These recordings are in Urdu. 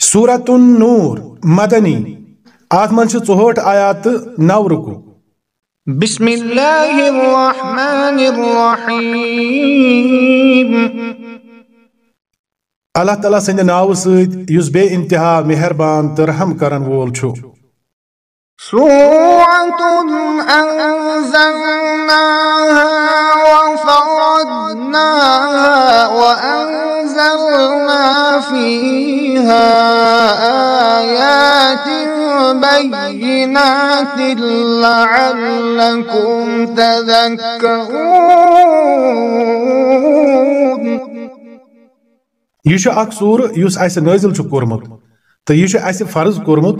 سورة النور مدنی آت من چھ ژوہٹ آیات نو رکو۔ بسم اللہ الرحمن الرحیم۔ اللہ تعالیٰ سند ناو سید یس بے انتہا مہربان تو رحم کرن وول چھو۔ سورة أنزلناها وفرضناها وأنزلنا فيها آيات بينات لعلكم تذكرون یہ چھ اک سور یس اسہ نازل چھ کورمت تو یہ چھ اسہ فرض کورمت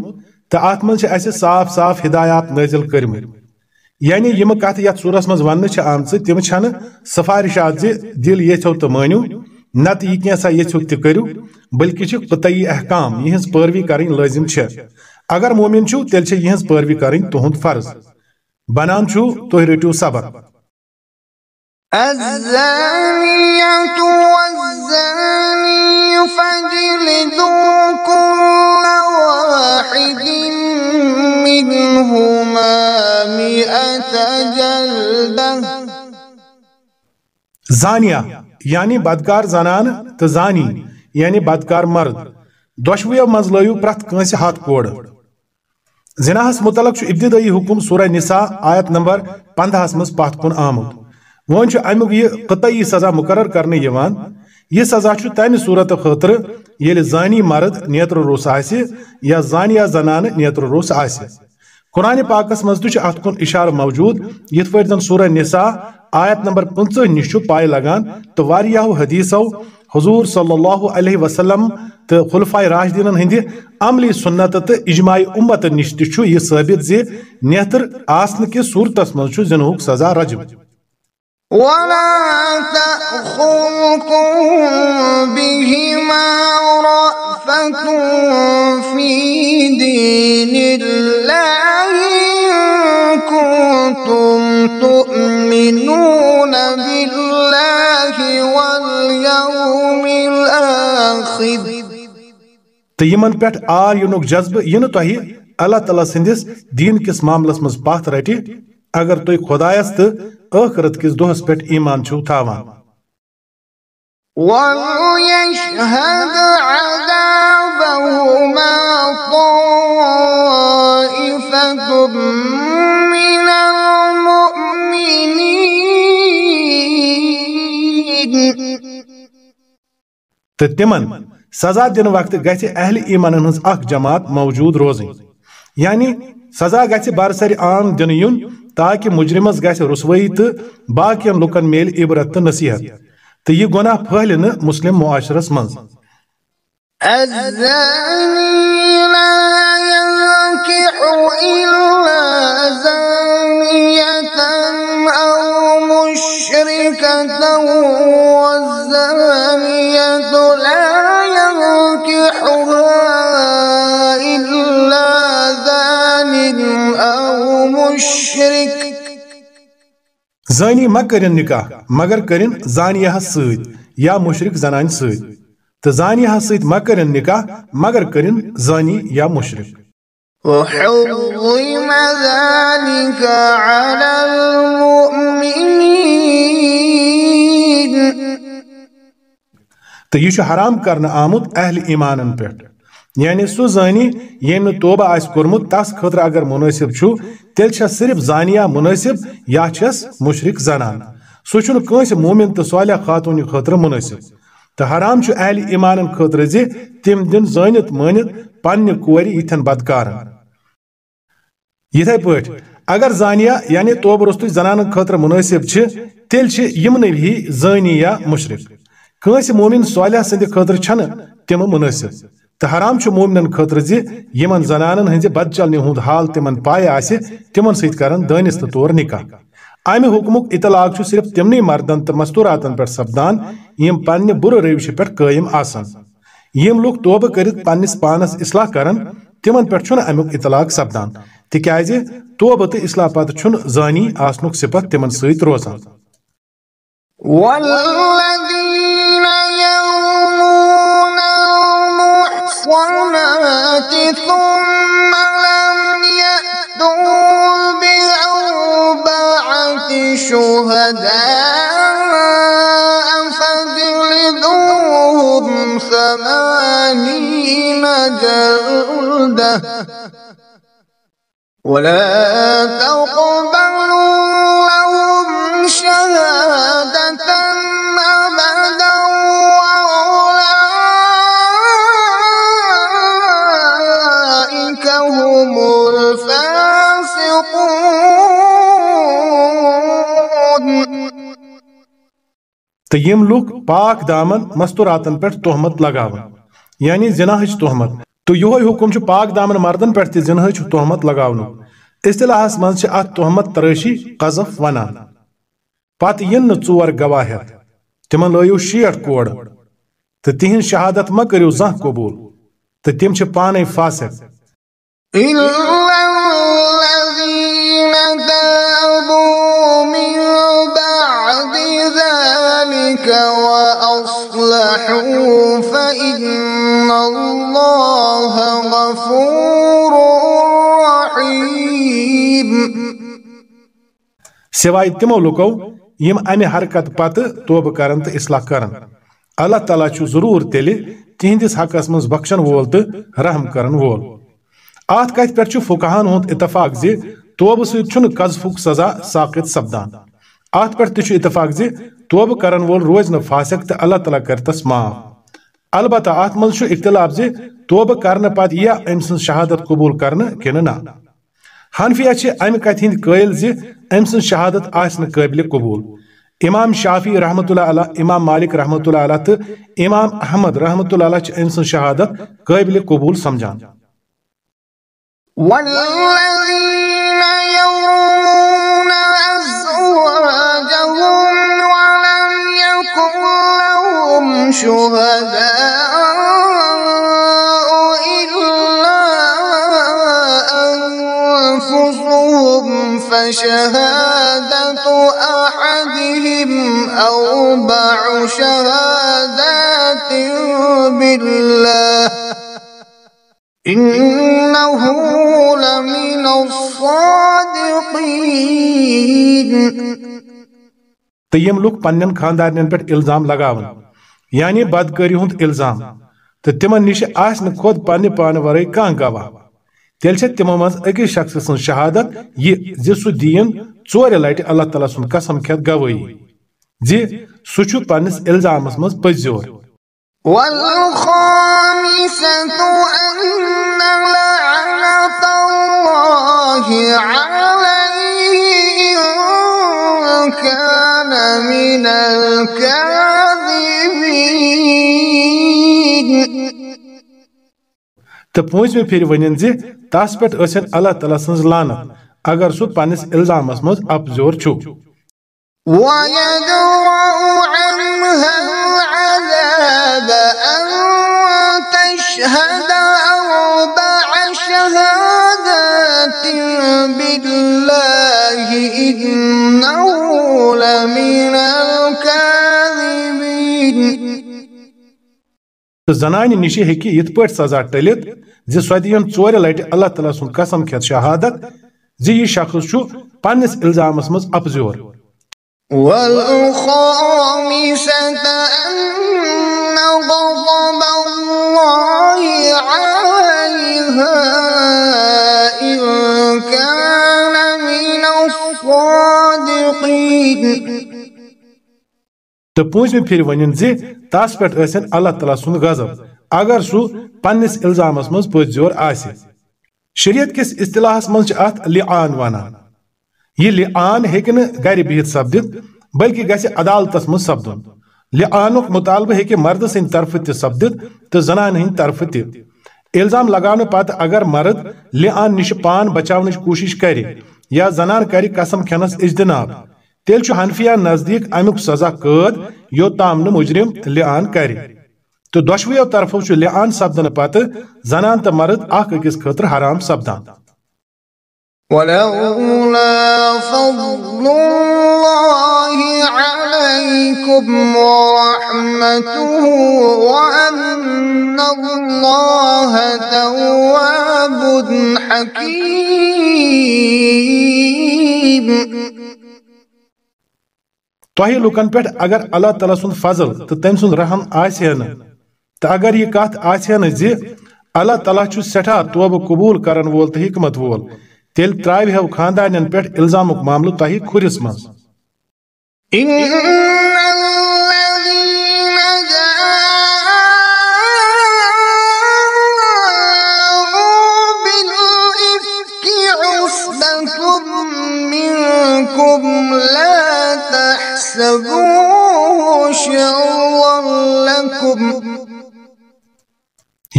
تو ات من چھ اسہ صاف صاف ہدایات نازل کرمت یعنی یم کت یت سورس مز ون چھ آمژ تم چھن سفارشات زِ دل یژھو تو مٲنِو۔ نت یہ کینٛژھا یژھو تہِ کٔرِو بلکہ چھ قطعی احکام یہنز پیروی کرٕنۍ لٲزم چھ اگر مومن چھو تیٚلہِ چھ یہنز پیروی کرٕنۍ تُہُنٛد فرض۔ بنان چھو تُہۍ رٔٹِو سبق الزانية والزاني فاجلدوا كل واحد منهما مئة جلدة زانیہ یعنی بدکار زنان تو زانی یعنی بدکار مرد۔ دۄشوٕیو منٛز لٲیِو پرٛٮ۪تھ کٲنٛسہِ ہتھ کوڑ زِناہس متعلق چھُ ابتدٲئی حکم سورہ نساء آیت نمبر پندہس منٛز پتھ کُن آمُت۔ وۄنۍ چھُ امیُک یہِ قطعی سزا مقرر کرنہٕ یِوان۔ یہِ سزا چھُ تمہِ صوٗرتہٕ خٲطرٕ ییٚلہِ زانی مرد نیتر روٚس آسہِ یا زانیہ زنانہٕ نیتر روٚس آسہِ۔ قرآن پاکس منٛز تہِ چھُ اتھ کُن اشارٕ موجوٗد۔ زن سورہ نساء آیت نمبر پٕنژٕہ نِش چھُ پاے لگان تہٕ واریاہو حدیثو حضور صلی اللہ علیہ وسلم تہٕ خلفاء راشدیٖنن ہٕنٛدِ عملی سنتہٕ تہٕ اجماعی اُمتہٕ نِش تہِ چھُ یہِ ثٲبت زِ نیتر آسنہٕ کِس صوٗرتس منٛز چھُ زِنہُک سزا رجم ولا تأخذكم بهما رأفة في دين الله تہٕ یِمن پٮ۪ٹھ آر یِنُک جذبہٕ یِنہٕ تۄہہِ اللہ تعالیٰ سٕنٛدِس دیٖن کِس معاملس منٛز پتھ رٹہِ اگر تُہۍ خۄدایس تہٕ ٲخرت کِس دۄہس پٮ۪ٹھ ایٖمان چھِو تھاوان۔ وليشهد عذابهما طائفة تہٕ تِمن سزا دِنہٕ وقتہٕ گژھِ اہل ایٖمانن ہٕنٛز اکھ جماعت موجوٗد روزٕنۍ۔ یعنی سزا گژھِ برسر عام دِنہٕ یُن تاکہ مجرمس گژھِ رسوٲیی تہٕ باقین لُکن میلہِ عبرت تہٕ نصیحت۔ تہٕ یہِ گۄناہ پھٔہلہِ نہٕ مسلم معاشرس منٛز۔ الزاني لا ينكح إلا زانية أو مشركة والزانية لا ينكحها إلا زان أو مشرك. زانی ما کرن نکاح مگر کرن زانیہ سۭتۍ یا مشرک زنانہِ سۭتۍ. تہٕ زانیہ سۭتۍ ما کرن نکاح مگر کرن زانی یا مشرک. وحرم ذلك على المؤمنين. تہٕ یہِ چھُ حرام کرنہٕ آمُت اہل ایٖمانن پٮ۪ٹھ۔ یعنی سُہ زانی ییٚمۍ نہٕ توبہ آسہِ کوٚرمُت، تس خٲطرٕ اگر مُنٲسِب چھُ، تیٚلہِ چھس صرف زانیہ مُنٲسِب یا چھس مشرک زنان سُہ چھُنہٕ کٲنٛسہِ مومِن تہٕ صالح خاتوٗنہِ خٲطرٕ مُنٲسِب۔ تہٕ حرام چھُ اہل ایٖمانن خٲطرٕ زِ تِم دِن زٲنِتھ مٲنِتھ پننہِ کورِ یِتھٮ۪ن بدکارن۔ یِتھے پٲٹھۍ، اگر زانیہ یعنی توبہٕ روٚستُے زنانن خٲطرٕ مُنٲسِب چھِ، تیٚلہِ چھِ یِمنٕے ہی زٲنی یا مشرک۔ کٲنٛسہِ مومِن صالح سٕنٛدِ خٲطرٕ چھنہٕ تِمہٕ مُنٲسِب تہٕ حرام چھُ مومنن خٲطرٕ زِ یِمن زنانن ہٕنٛزِ بدچلنہِ ہُنٛد حال تِمن پاے آسہِ تِمن سۭتۍ کرن دٲنِستہٕ طور نکاح امہِ حُکمُک اطلاق چھُ صرف تِمنٕے مردن تہٕ مستوٗراتن پٮ۪ٹھ سپدان یِم پننہِ بُرٕ روشہِ پٮ۪ٹھ قٲیِم آسن یِم لُکھ توبہٕ کٔرِتھ پننِس پانس اصلاح کرن تِمن پٮ۪ٹھ چھُنہٕ امیُک اطلاق سپدان تِکیازِ توبہٕ تہٕ اصلاح پتہٕ چھُنہٕ زٲنی آسنُک صفت تِمن سۭتۍ روزان والذين شهداء فاجلدوهم ثمانين جلدة. ولا تقبلوا لهم شهادة. تو یم لوگ پاک دامن مستوراتن پہ تہمت لگاون یعنی زناہچ تہمت۔ تو یہ حکم چھ پاک دامن مردن پہ تہ زناہچ تہمت لگاون اصطلاحس من ات تہمت تراشی قذف ونان۔ پتہ ین نہ گواہ ہیتھ تمن لٲیو شیٹھ کوڑ۔ تو تہند شہادت ما کریو زانٛہہ قبول۔ تو تم پانے فاسق۔ وأصلحوا فإن الله غفور رحيم. سوائے تمو لوکو، یم امہ حرکت پتہ توبہ کرن تو اصلاح کرن۔ اللہ تعالیٰ چھُ ضرور تیلہِ تہندس حقس منز بخشن وول تو رحم کرن وول۔ ات کتھ پہ فکہان ہند اتفاق زِ توبہ سۭتۍ چھُنہٕ سزا ساقط سپدان۔ ات پہ تہ اتفاق زِ توبہ کرن وول روز نہٕ فاسق تہٕ اللہ تعالیٰ کر تس معاف البتہ ات منز چھُ اختلاف زِ توبہ کرنہٕ پتہٕ ییا أمۍ سٕنز شہادت قبول کرنہٕ کنہٕ نہ۔ حنفیہ چھِ امہِ کتھِ ہٕنٛدۍ قٲیل زِ أمۍ سٕنز شہادت آسہِ نہٕ قٲبلِ قبول۔ امام شافی رحمۃ اللہ علیہ، امام مالک رحمۃ اللہ علیہ تہٕ امام احمد رحمۃ اللہ علیہ چھِ أمۍ سٕنز شہادت قٲبلِ قبول سمجھان۔ والذين يرمون شهداء إلا أنفسهم فشهادة أحدهم أربع شهادات بالله إنه لمن الصادقين تو یم لوگ پنن خاندارن پہ الزام لگاون۔ یعنی بدکاری ہند الزام۔ تو تمن نش خود پنہ پانہ ورٲے کانٛہہ گواہ۔ تیل چھ تمو منٛز أکِس شخص سٕنٛز شہادت، یہ زِ سُہ دِیِن ژورِ لٹہِ اللہ تعالیٰ سُنٛد قسم کھٮ۪تھ گوٲہی زِ سُہ چھُ پننِس الزامس منٛز پٔزیور۔ والخامسة أن لعنة الله عليه إن كان من الكاذبين تو پوٗنٛژمہِ پھِرِ ؤنِن زِ تس پٮ۪ٹھ ٲسِن اللہ تعالیٰ سٕنٛز لانت اگر سُہ پننِس الزامس منٛز اپزور أربع شهادات بالله إنه لمن تہٕ زنانہِ نِش ہیٚکہِ یِتھ پٲٹھۍ سزا ٹٔلِتھ زِ سۄ دِیِن ژورِ لٹہِ اللہ تعالیٰ سُنٛد قسم کھٮ۪تھ شہادت زِ یہِ شخص چھُ پننِس الزامس منٛز اپزور والخامسة أن غضب الله عليها إن كان من الصادقين تہٕ پوٗنٛژمہِ پھِرِ ؤنِن زِ تس پٮ۪ٹھ اللہ تعالیٰ سُنٛد غضب اگر سُہ پننِس الزامس منٛز پٔزیور آسہِ شریعت کِس اصطلاحس منٛز چھِ اتھ لعان ونان یہ لعان ہیٚکہِ نہٕ گرِ بِہِتھ سپدِتھ بلکہِ عدالتس منٛز سپدُن لعانُک مُطالبہٕ ہیٚکہِ مردٕ سٕنٛدِ طرفہٕ تہِ سپدِتھ تہٕ زنانہِ ہٕنٛدِ طرفہٕ الزام لگاونہٕ پتہٕ اگر مرد لعان نِش پان بچاونٕچ کوٗشش کرِ یا زنان کرِ قسم کھٮ۪نس اجتناب تیٚلہِ چھُ حنفیہ نزدیٖک امیُک سزا قٲد یوٚتام نہٕ مُجرم لعان کرِ تہٕ دۄشوٕیو طرفو چھُ لعان سپدنہٕ پتہٕ زنان تہٕ مرد اکھ أکِس خٲطرٕ حرام سپدان۔ ولولا فضل الله عليكم ورحمته وأن الله تواب حكيم تۄہہِ لکن پہ اگر اللہ تعالیٰ سن فضل تو تم سن رحم آسہِ تو اگر یہ کت آسہِ ہا اللہ تعالیٰ سٹھا توبہ قبول کرن وول تو حکمت وول تیل ترٛاوِ ہو خاندان پہ الزام معاملہ تہ کھرس منٛز۔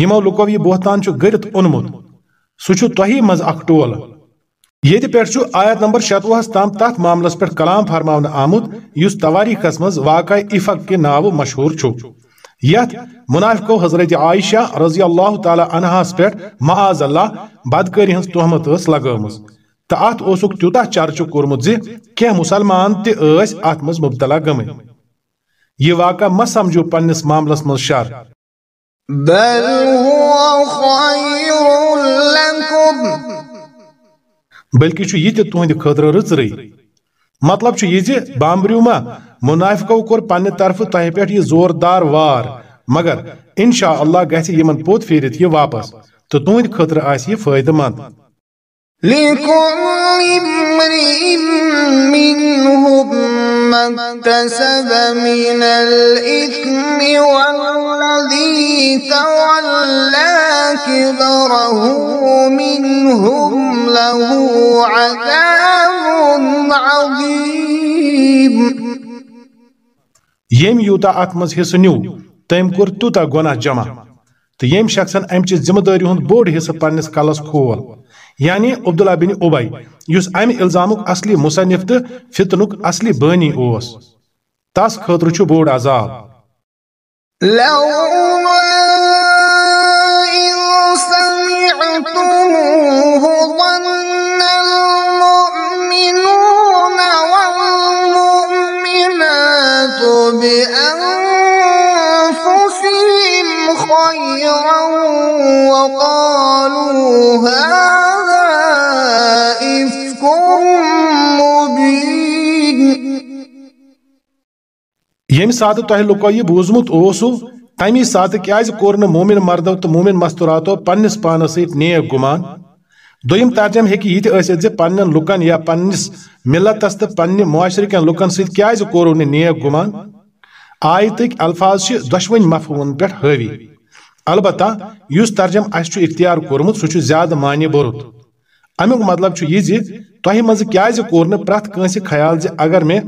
یمو لُکو یہِ بہتان چھُ گٔرِتھ اوٚنمُت سُہ چھُ تۄہی منٛز اکھ ٹول۔ ییٚتہِ پٮ۪ٹھ چھُ آیت نمبر شتوُہس تام تتھ معاملس پٮ۪ٹھ کلام فرماونہٕ آمُت یُس تواریخس منٛز واقع افق کہِ ناوٕ مشہوٗر چھُ منافقو حضرت عائشہ رضی اللہ تعالیٰ عنہاس پٮ۪ٹھ معاذ اللہ بدکٲری ہٕنٛز تہمت ٲس لگٲمٕژ تہٕ اتھ اوسُکھ تیوٗتاہ چرچہٕ کوٚرمُت زِ کینٛہہ مُسلمان تہِ مبتلا گٔمٕتۍ یہِ واقع مہ سمجھو پننِس معاملس منٛز شر۔ بل هو خير لكم بلکہ یہِ تہِ تُہنٛدِ خٲطرٕ رٕژرٕے مطلب یہِ زِ بامبریو ما منافقو کوٚر پننہِ طرفہٕ تۄہہِ پٮ۪ٹھ یہِ زوردار وار۔ مگر انشاء اللہ گژھِ یِمن پوٚت پھیٖرِتھ یہِ واپس۔ تہٕ تُہنٛدِ خٲطرٕ آسہِ یہِ فٲیدٕ منٛد۔ لكل امرئ منهم ما اكتسب من الإثم والذي تولى كبره منهم له عذاب عظيم ییٚمۍ یوٗتاہ اتھ منٛز حصہٕ نیوٗ، تٔمۍ کوٚر تیوٗتاہ گۄناہ جمع، تہٕ ییٚمۍ شخصن امہِ چہِ ذمہٕ دٲری ہُنٛد بوٚڑ حصہٕ پننِس کلس کھول۔ یعنی عبداللہ بن ابی، یُس امہِ الزامُک اصلی مصنف تہٕ فتنُک اصلی بٲنی اوس۔ تس خٲطرٕ چھُ بوٚڑ عذاب۔ بأنفسهم خيرا وقالوا هذا ییٚمہِ ساتہٕ تۄہہِ لُکو یہِ بوٗزمُت اوسو، تمی ساتہٕ کیازِ کوٚر نہٕ مومن مردو تہٕ مومن مستوراتو پننِس پانس سۭتۍ نیک گُمان؟ دوٚیِم ترجم ہیٚکہِ یہِ تہِ ٲسِتھ زِ پننٮ۪ن لُکن یا پننِس ملتس تہٕ پننہِ معاشرٕکٮ۪ن لُکن سۭتۍ کیازِ کوٚروٕ نہٕ نیک گُمان؟ آیتٕکۍ الفاظ چھِ دۄشوٕنۍ مفہوٗمن پٮ۪ٹھ حٲوی۔ البتہ، یُس ترجم اسہِ چھُ اختیار کوٚرمُت، سُہ چھُ زیادٕ معنی بوٚرُت۔ امیُک مطلب چھُ یہِ زِ تۄہہِ منٛزٕ کیازِ کوٚر نہٕ پرٛٮ۪تھ کٲنٛسہِ خیال زِ اگر مےٚ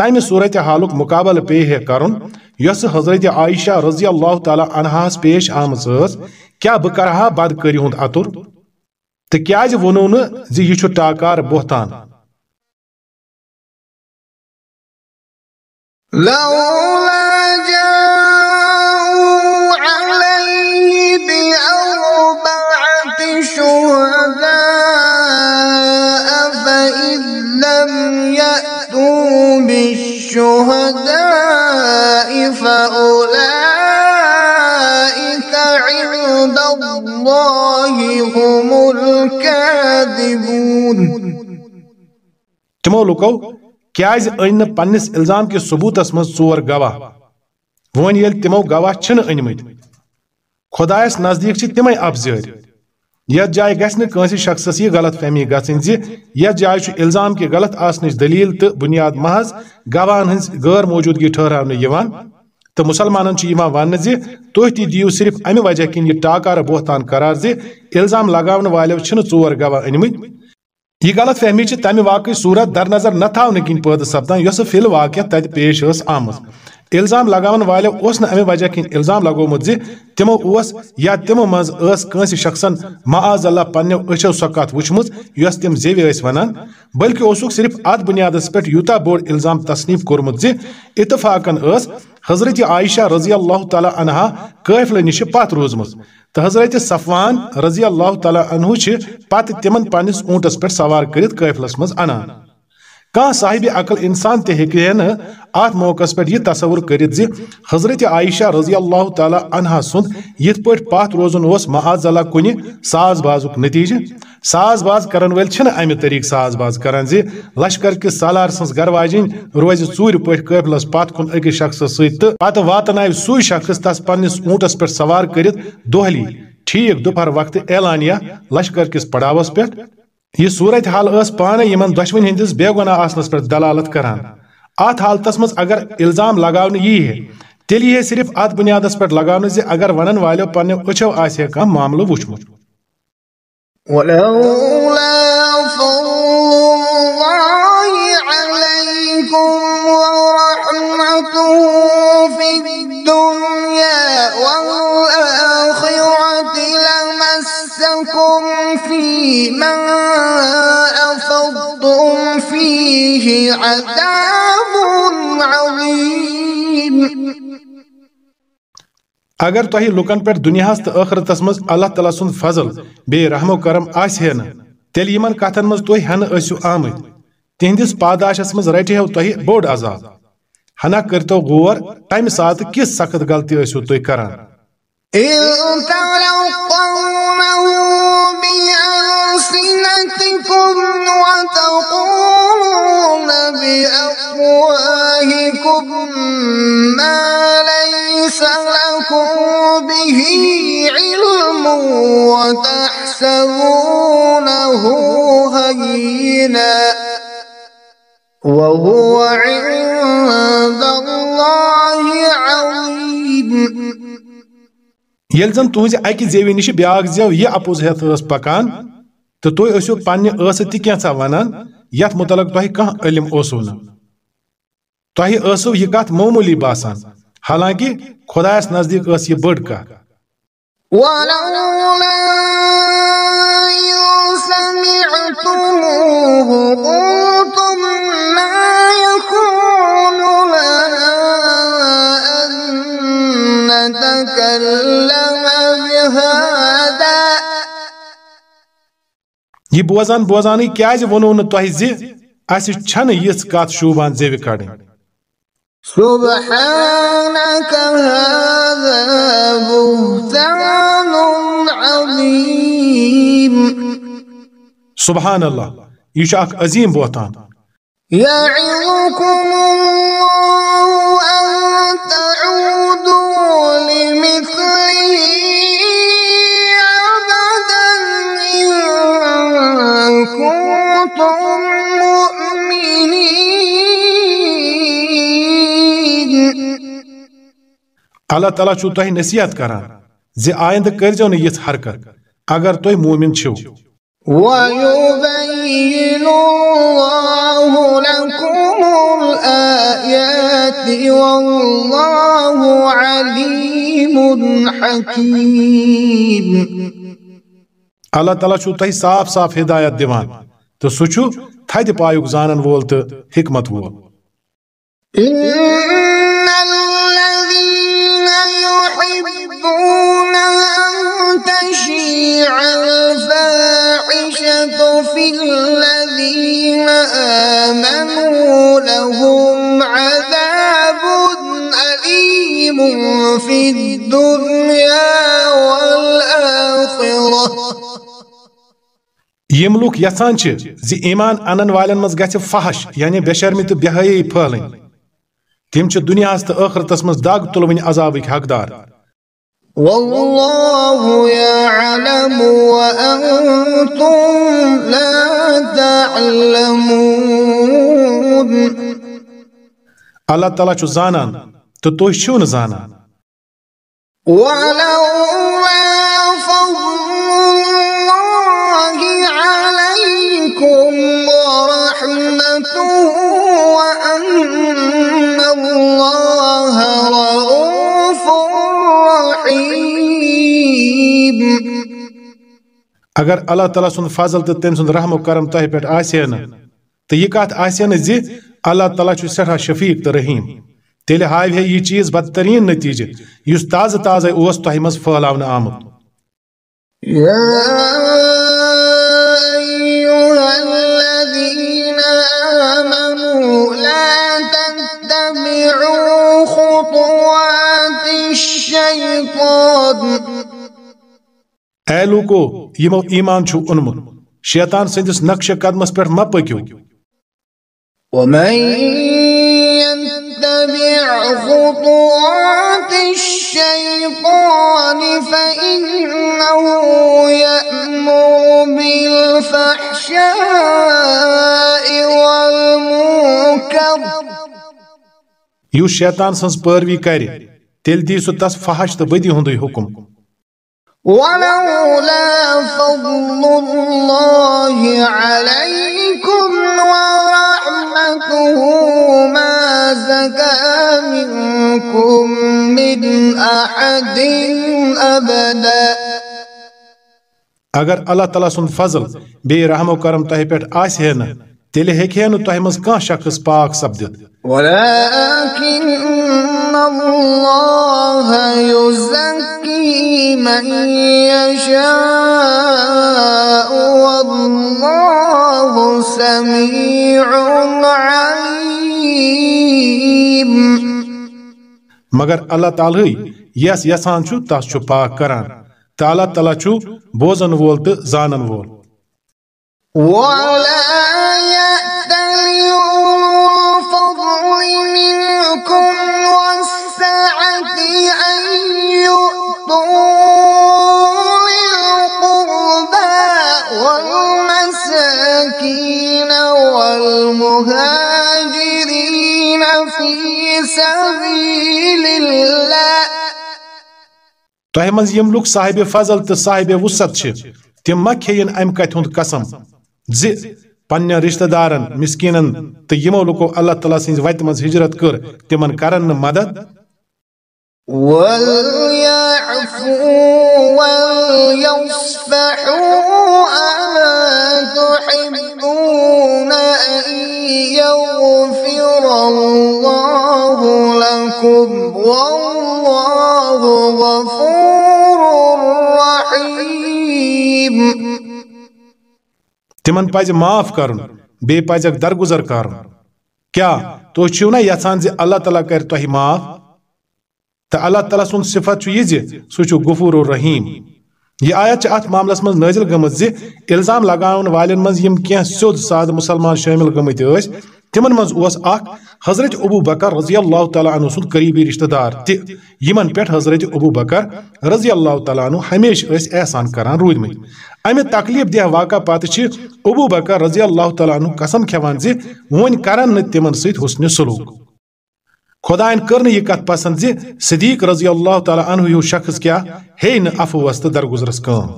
تمہِ صوٗرت حالُک مُقابلہٕ پیٚیہِ ہے کرُن یۄسہٕ حضرت عائشہ رضی اللہ تعالیٰ عنہاس پیش آمٕژ ٲس کیٛاہ بہٕ کرہا بدکٲری ہُنٛد اتُر؟ تہٕ کیازِ ووٚنوٕ ٹاکار بہتان؟ لولا عليه بأربعة شهداء لم يأتوا بالشهداء فأولئك عند الله هم الكاذبون. تِمو لُکو کیازِ أنۍ نہٕ پننِس الزام کِس ثبوٗتس منٛز ژور گواہ وۄنۍ ییٚلہِ تِمو گواہ چھِنہٕ أنمٕتۍ خۄدایس نزدیٖک چھِ تِمے افزٲرۍ یتھ جایہِ گژھِ نہٕ کٲنٛسہِ شخصس یہِ غلط فہمی گژھٕنۍ زِ یتھ جایہِ چھُ الزام کہِ غلط آسنٕچ دلیٖل تہٕ بُنیاد محض گواہن ہٕنٛز غٲر موجوٗدگی ٹھہراونہٕ یِوان۔ تہٕ مُسلمانن چھُ یِوان وننہٕ زِ تُہۍ تہِ دِیِو صرف امہِ وجہ کِنۍ یہِ ٹاکارٕ بہتان قرار زِ الزام لگاونہٕ والیو چھِنہٕ ژور گواہ أنمٕتۍ۔ یہ غلط فہمی چھِ تمہِ واقعی صورت در نظر نہ تھاونہٕ کِنۍ پٲدٕ سپدان یۄسہٕ فِل واقع تتہِ پیش ٲس آمٕژ۔ الزام لگاون والیو اوس نہٕ امہِ وجہ کِنۍ الزام لگومُت زِ تِمو اوس یا تِمو منٛز ٲس کٲنٛسہِ شخصن معاذ اللہ پننیو أچھو سۄ کتھ وٕچھمٕژ یۄس تِم زیوِ ٲسۍ ونان، بلکہِ اوسُکھ صرف اتھ بُنیادس پٮ۪ٹھ یوٗتاہ بوٚڑ الزام تصنیف کوٚرمُت زِ اتفاقن ٲس حضرت عائشہ رضی اللہ تعالیٰ عنہا قٲفلہٕ نِشہِ پتھ روٗزمٕژ تہٕ حضرت صفوان رضی اللہ تعالیٰ عنہ چھِ پتہٕ تِمن پننِس اونٹس پٮ۪ٹھ سوار کٔرِتھ قٲفلس منٛز انان۔ کان صاحب عقل انسان تہ ہیکہ ات موقع پہ یہ تصور کرت زی حضرت عائشہ رضی اللہ تعالی عنہا سند یت پٹ پات روزن اس معاذ اللہ کنہ ساز بازک نتیجہ۔ ساز باز کرن ول چھن امہ طریق ساز باز کران زی۔ لشکر کس سالار سنس گھر واجن روز ژور پٹ قافلس پت کن اکس شخص ست پتہ واتنائے سوی شخص تس پنس اونٹس پہ سوار کرت دہلی ٹھیک دوپہر وقت اعلانیہ لشکر کس پڑاوس پہ یہ صورت حال اس پانے یمن دشمن ہندس بے گناہ آسنس پر دلالت کران۔ ات حالتس مز اگر الزام لگاون یہ ہے تیل یہ صرف ات بنیادس پر لگاون زی اگر ونن والو پنہ اچھو آسے کا معاملہ وچھمت ولولا فضل الله عليكم فيما أفضتم فيه عذاب عظيم اگر تہ لکن پہ دنیا تو ٲخرتس مز اللہ تعالیٰ سن فضل بے رحم و کرم آسہ نا تیل یمن کتن مز تھی ہن ٲسِو آمٕتۍ۔ تہندس پاداشس مز رٹہِ ہو تۄہہِ بوٚڑ عذاب۔ ہنا کرتو غور تمہِ ساتہٕ کِژھ سخت غلطی ٲسِو تُہۍ کران۔ هينا وهو عند الله عظيم. ییٚلہِ زن تُہنزِ اکہِ زیوِ نِش بیاکھ زیو یہِ اپوز ہیتھ ٲس پکان تہٕ تُہۍ ٲسِو پننہِ ٲسہٕ تہِ کینٛژھا ونان یتھ متعلق تۄہہِ کانٛہہ علم اوسوٕ نہٕ۔ تۄہہِ ٲسٕو یہِ کتھ معموٗلی باسان حالانکہِ خۄدایس نزدیٖک ٲس یہِ بٔڑ کتھ۔ قلتم ما يكون لنا أن نتكلم بهذا یہِ بوزان بوزانٕے کیازِ ووٚنوٕ نہٕ تۄہہِ زِ اَسہِ چھنہٕ یِژھ کتھ شوٗبان زیوِ کڑٕنۍ سبحانك هذا بهتان عظيم سبحان اللہ۔ یہِ اکھ عظیٖم بوتان يعظكم الله أن تعودوا لمثله أبدا إن كنتم مؤمنين اللہ تعالیٰ چھُ تۄہہِ نصیحت کران۔ زِ آیندٕ کٔرزیٚو نہٕ یِژھ حرکت۔ اگر تُہۍ مومِن چھِو۔ ويبين الله لكم الآيات والله عليم حكيم اللہ تعالیٰ چھُ تۄہہِ صاف صاف ہدایت دِوان۔ تہٕ سُہ چھُ تھدِ پایُک زانن وول تہٕ حکمت وول۔ إن الذين يحبون أن تشيع الفاحشة في الذين آمنوا لهم عذاب أليم في الدنيا والآخرة. یِم لُکھ یژھان چھِ زِ ایمان أنن والٮ۪ن منٛز گژھِ فحش یعنی بے شرمی تہٕ بے حیٲیی پھٔہلٕنۍ تِم چھِ دُنیاہس تہٕ ٲخرتس منٛز دگ تُلوٕنۍ عذابٕکۍ حقدار والله يعلم وأنتم لا تعلمون. الله تعالى شو زانان؟ تتوشون زانان ولو اگر اللہ تعالیٰ سن فضل تو تم سند رحم و کرم تہ پہ آسہ نا تو یہ کت آسہ نا زی اللہ تعالیٰ چھ سٹھا شفیق تو رحیم۔ تیل ہاو ہے یہ چیز بدترین نتیجہ، یس تازہ تازہ اوس تہ مز پھہلاؤن آمت۔ خطوات الشيطان اے لوکو یمو ایمان چھو انمت شیطان سندس نقش قدمس پر ما پکیو ومن يتبع خطوات الشيطان فإنه يأمر بالفحشاء والمنكر۔ یو شیطان سنس پیروی کر تیل دی سو تس فحش تو بدی ہندوی حکم۔ ولولا فضل الله عليكم ورحمته ما زكى منكم من أحد أبدا. اگر اللہ تعالیٰ سن فضل، بے رحم و کرم تہ پہ آس ہے نا تیل ہیکہ نہ تہ مز کان شخص پاک سپدت ولكن الله يزكي من يشاء والله سميع عليم مگر اللہ تعالیٰ یس یسان چھو تس چھو پاک کران تو اللہ تعالیٰ چھو بوزن وول تو زانن وول والمهاجرين في سبيل الله. تہ مز یم لوگ صاحب فضل تو صاحب وسط چھ، تم ما کھین ام کت ہند قسم، زِ پنہ رشتہ دارن، مسکینن تو یمو لوکو اللہ تعالیٰ سنز وت مز ہجرت کر، تمن کرن نہ مدد وليعفوا وليصفحوا ألا تحبون أن يغفر الله لكم والله غفور رحيم تمن پز معاف کرن، بے پزک درگزر کرن۔ کیا تو چھو نا یژھان زِ اللہ تعالیٰ کر تۄہہِ معاف؟ تہٕ اللہ تعالیٰ سُنٛد صفت چھُ یہِ غفور الرحیم یہ آیت چھِ اتھ معاملس منٛز نٲزِل گٔمٕژ زِ الزام لگاون والٮ۪ن منٛز یِم کینٛہہ سیوٚد سادٕ مُسلمان شٲمِل گٔمٕتۍ ٲسۍ، تِمن اوس حضرت ابو بکر رضی اللہ تعالیٰ عنہ سُنٛد قریبی رشتہ دار تہِ۔ یِمن حضرت ابو بکر رضی اللہ تعالیٰ عنہ ہمیشہ ٲسۍ احسان کران روٗدمٕتۍ امہِ تکلیف دہ واقع پتہٕ چھِ ابو بکر رضی اللہ تعالیٰ عنہ قسم کھٮ۪وان زِ وۄنۍ کرن نہٕ تِمن سۭتۍ حسنہِ سلوٗک۔ خۄدایَن کٔر نہٕ یہِ کتھ پسنٛد زِ صدیق رضی اللہ تعالیٰ عنہ ہیوٗ شخص کیٛاہ ہیٚیہِ نہٕ عفوس تہٕ درگُزرس کٲم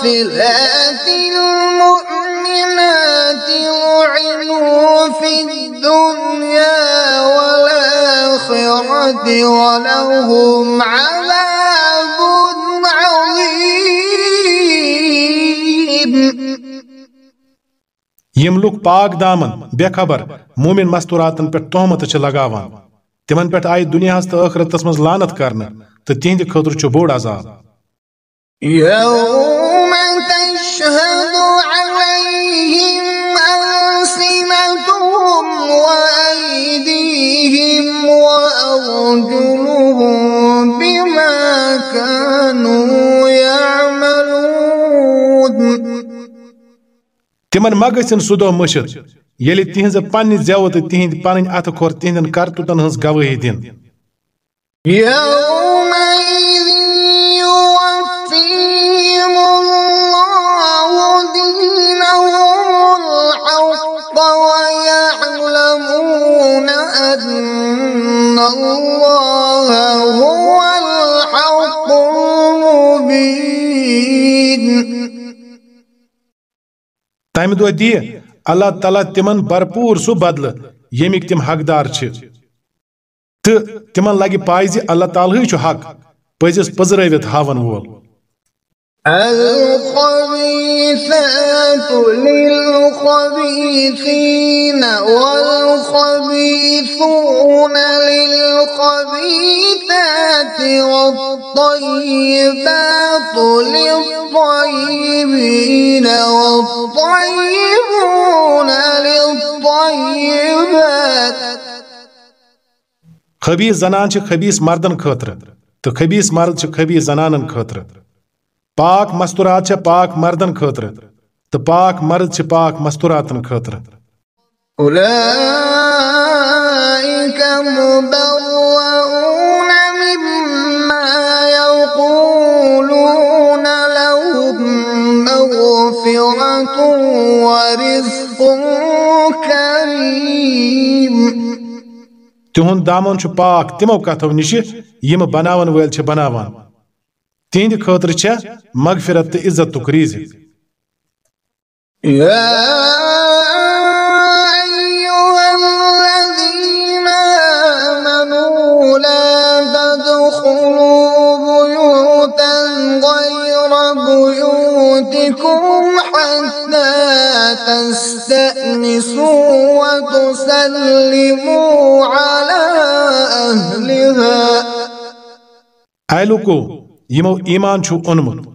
الغافلات المؤمنات لعنوا في الدنيا والآخرة ولهم عذاب یم لوگ پاک دامن، بے خبر، مومن مستوراتن پہ تہمت لگاوان۔ تمن پہ آئی دنیا تو ٲخرتس منٛز لانت کرنہٕ تہٕ تِہنٛدِ خٲطرٕ چھُ بوٚڑ عذاب۔ يوم تشهد عليهم ألسنتهم وأيديهم وأرجلهم تمن ما گژھن سُہ دۄہ مٔشِد ییٚلہِ تِہنٛزِ پننہِ زٮ۪و تہٕ تِہنٛدۍ پنٕنۍ اَتھٕ کھور تِہنٛدٮ۪ن کرتوتن ہٕنٛز گوٲہی دِنۍ ويعلمون أن الله تمہِ دۄہ دی اللہ تعالیٰ تمن بھرپوٗر سُہ بدلہٕ یمک تم حقدار چھِ۔ تہٕ تِمن لگہِ پاے زِ اللہ تعالیٰ چھُ حق، پٔزِس پٔزرٲوِتھ ہاون وول۔ الخبيثات للخبيثين والخبيثون للخبيثات والطيبات للطيبين والطيبون للطيبات خبیص زنان چھ خبیص مردن خاطر تو خبیص مرد چھ خبیص زنانن خاطر۔ پاک مستورات چھ پاک مردن خاطر تو پاک مرد چھ پاک مستوراتن خاطر۔ أولئك مبرؤون مما يقولون لهم مغفرة ورزق كريم تہند دامن چھ پاک تمو کتو نش یم بناون ول چھ بناوان۔ تہند خاطر چھ مغفرت تہ عزت تک حتى تستأنسوا وتسلموا على أهلها لوکو یمو ایمان چھو اونمت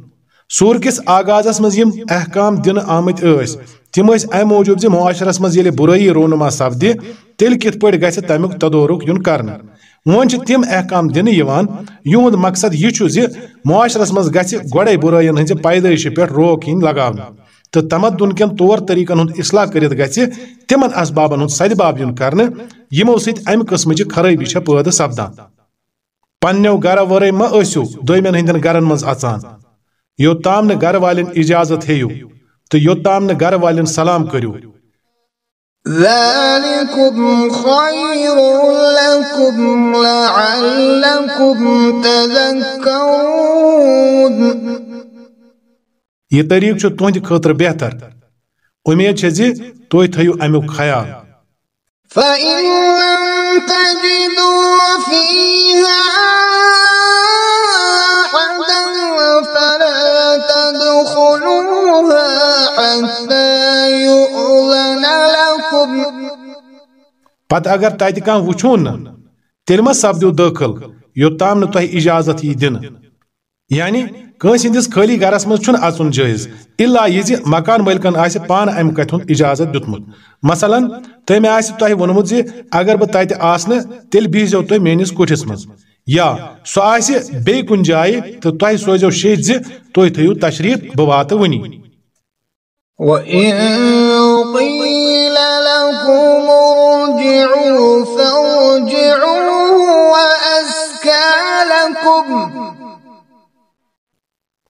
سور کس آغازس مز یم احکام دن آمت اس تم اس ام موجوب زِ معاشرس مز ییٚلہِ برٲیی رونما سپدِ تیٚلہِ کِتھ پٲٹھۍ گژھِ تمیُک تدورُک یُن کرنہٕ وۄنۍ چھِ تِم احکام دِنہٕ یِوان یِہُنٛد مقصد یہِ چھُ زِ معاشرس منٛز گژھِ گۄڈے برٲیین ہٕنٛزِ پیدٲیشہِ پٮ۪ٹھ روک یِنۍ لگاونہٕ تہٕ تمدُن کٮ۪ن طور طریٖقن ہُنٛد اصلاح کٔرِتھ گژھِ تِمن اسبابن ہُنٛد سدباب یُن کرنہٕ یِمو سۭتۍ امہِ قٕسمٕچہِ خرٲبی چھےٚ پٲدٕ سپدان پننیو گرٕ ورٲے مہ ٲسِو دویمین ہٕنٛدٮ۪ن گرن منٛز اژان یوٚتام نہٕ گرٕ والٮ۪ن اجازت ہیٚیِو تہٕ یوٚتام نہٕ گرٕ والٮ۪ن سلام کٔرِو ذلكم خير لكم لعلكم تذكرون یہِ طریٖقہٕ چھُ تُہنٛدِ بہتر۔ اُمید چھےٚ زِ تُہۍ تھٲیِو امیُک خیال۔ فإن لم تجدوا فيها أحدا فلا تدخلوها حتى يؤذن لكم پتہٕ اگر تتہِ کانٛہہ وٕچھون نہٕ تیٚلہِ ما سپدِو دٲخل، یوٚتام نہٕ تۄہہِ اجازت یی دِنہٕ۔ یعنی کٲنٛسہِ ہٕنٛدِس خٲلی گرس منٛز چھُنہٕ اژُن جٲیز، الا یہِ زِ مکان مٲلکن آسہِ پانہٕ امہِ کتھِ ہُنٛد اجازت دیُتمُت۔ مثلاً تٔمۍ آسہِ تۄہہِ ووٚنمُت زِ اگر بہٕ تتہِ آسنہٕ تیٚلہِ بِہزیو تُہۍ میٲنِس کُٹھِس منٛز یا سُہ آسہِ بیٚیہِ کُنہِ جایہِ تہٕ تۄہہِ سوزیو شیٚچھۍ زِ تُہۍ تھٲیِو تشریف بہٕ واتہٕ وٕنی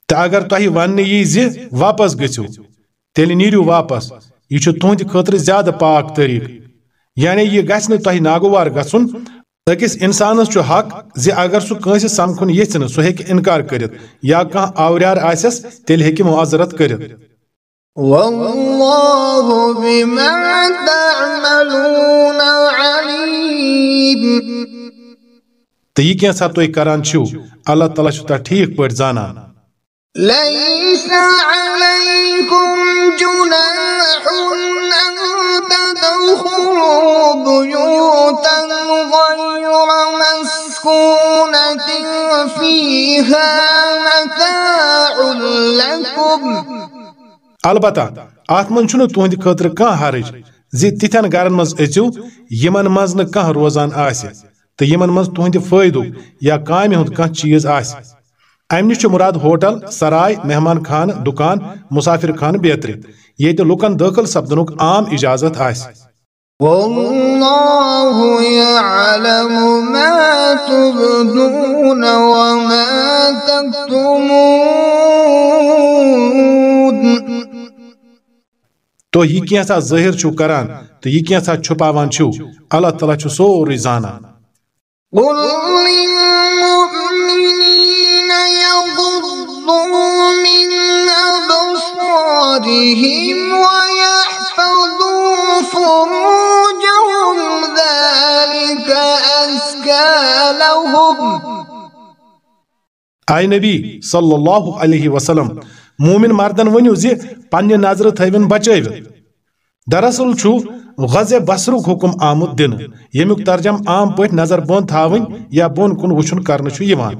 تہٕ اگر تۄہہِ وننہٕ یی زِ واپس گٔژھِو تیٚلہِ نیٖرِو واپس یہِ چھُ تُہنٛدِ خٲطرٕ زیادٕ پاک طریٖقہٕ یعنی یہِ گژھِ نہٕ تۄہہِ ناگوار گژھُن۔ أکِس اِنسانس حق زِ اگر سُہ کٲنٛسہِ سمکھُن یژھِ نہٕ سُہ ہیٚکہِ اِنکار کٔرِتھ یا کانٛہہ آوریار آسٮ۪س تیٚلہِ ہیٚکہِ معذرت کٔرِتھ۔ والله بما تعملون عليم تہٕ یہِ کینٛژھا تُہۍ کران چھِو؟ اللہ تعالیٰ چھُ تتھ ٹھیٖک پٲٹھۍ زانان۔ ليس عليكم جناح أن تدخلوا بيوتا غير مسكونة فيها متاع لكم. البتہ اتھ منٛز چھُنہٕ تُہنٛدِ خٲطرٕ کانٛہہ حرج؟ زِ تِتھٮ۪ن گرن منٛز أژِو یِمن منٛز نہٕ کانٛہہ روزان آسہِ، تہٕ یِمن منٛز تُہنٛدِ فٲیدُک یا کامہِ ہُنٛد کانٛہہ چیٖز آسہِ۔ امہِ نِش مُراد ہوٹل سراے مہمان خانہٕ دُکان مُسافِر خانہٕ بیترِ ییٚتہِ لُکن دٲخل سپدنُک عام اجازت آسہِ۔ والله يعلم ما تبدون وما تكتمون تُہۍ یہِ کینٛژھا ظٲہِر چھِو کران تہٕ یہِ کینٛژھا چھُپاوان چھِو؟ اللہ تعالیٰ چھُ سورُے زانان۔ قل أبصارهم ويحفظوا فروجهم ذلك أزكى لهم آی نبی صلی اللہ علیہ وسلم، مومن مردن ؤنِو زِ پننہِ نظرٕ تھٲوِن بچٲوِتھ دراصل چھو غز بصرک حکم آمد دن یمیک ترجم عام پٲٹھۍ نظر بۄن تھاوٕنۍ یا بۄن کُن وٕچھُن کرنہٕ چھُ یِوان۔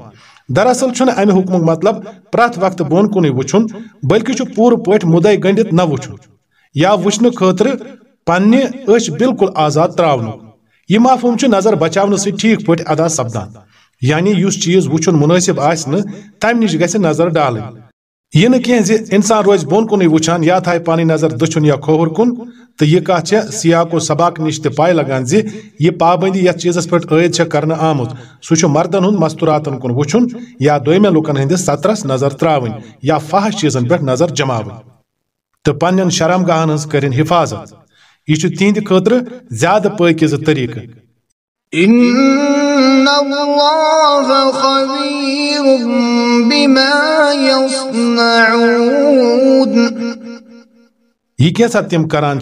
دراصل چھُنہٕ امہِ مطلب پرٛٮ۪تھ وقتہٕ بۄن کُنُے وٕچھُن، بلکہِ چھُ پوٗرٕ پٲٹھۍ مُدے نہ وٕچھُن یا وٕچھنہٕ خٲطرٕ پننہِ أچھ بالکل آزاد تراونُک۔ یہ مفہوم نظر بچاونہٕ سۭتۍ ٹھیٖک پٲٹھۍ ادا سپدان۔ یعنی یُس چیٖز وٕچھُن منٲسِب آسہِ نہٕ، تمہِ نِش گژھِ نظر ڈالٕنۍ۔ یہ نہ کینٛہہ زِ انسان روزِ بۄن کُنُے وٕچھان یا تھایہِ پنٕنۍ نظر دٔچھُن یا کھووُر کُن۔ تہٕ یہ کتھ سیاق و سباق نِش تہِ پاے لگان زِ یہ پابندی یتھ چیٖزس پٮ۪ٹھ عٲید چھےٚ کرنہٕ آمٕژ سُہ چھُ مردن ہُنٛد مستوراتن کُن وٕچھُن، یا دویمٮ۪ن لُکن ہٕنٛدِس سطرس نظر تراوٕنۍ یا فحش چیٖزن پٮ۪ٹھ نظر جماوٕنۍ تہٕ پننٮ۪ن شرم گاہن ہٕنٛز کٔرِنۍ حفاظت۔ یہ چھُ تِہنٛدِ خٲطرٕ زیادٕ پٲکیزٕ طریقہٕ إن الله بما يصنعون یہ کیٛاہ تِم کران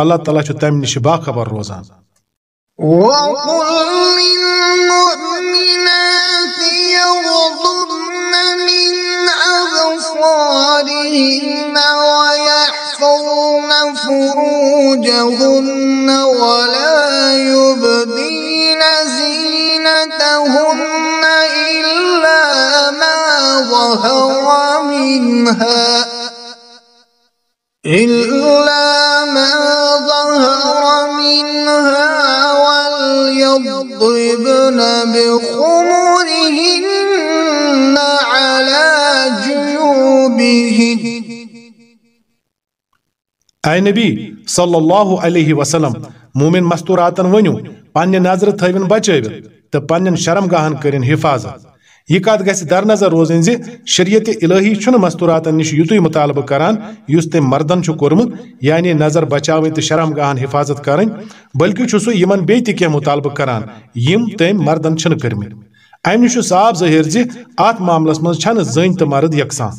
اللہ تعالیٰ چھُ تمہِ نِش باخبر روزان وقل للمؤمنات إلا ما ظهر منها إلا ما ظهر منها وليضربن بخمرهن على جيوبهن. اے نبی صلی اللہ علیہ وسلم، مومن مستوراتن ونیو پنہ نظر تھوین بچٲوِتھ، تہٕ پننٮ۪ن شرم گاہن کٔرِن حفاظت۔ یہ کتھ گژھِ در نظر روزن زِ شریعت الہی چھُنہٕ مستوراتن نش یُتُے مطالبہٕ کران یُس تٔمۍ مردن چھُ کوٚرمُت یعنی نظر بچاوٕنۍ تہٕ شرم گاہن حفاظت کرٕنۍ، بلکہِ چھُ سُہ یِمن بیٚیہِ تہِ کینٛہہ کران، یِم تٔمۍ مردن چھِنہٕ کٔرمٕتۍ۔ امہِ نِش صاف ظٲہِر زِ اتھ معاملس منٛز چھنہٕ زٔنۍ تہٕ مرد یکساں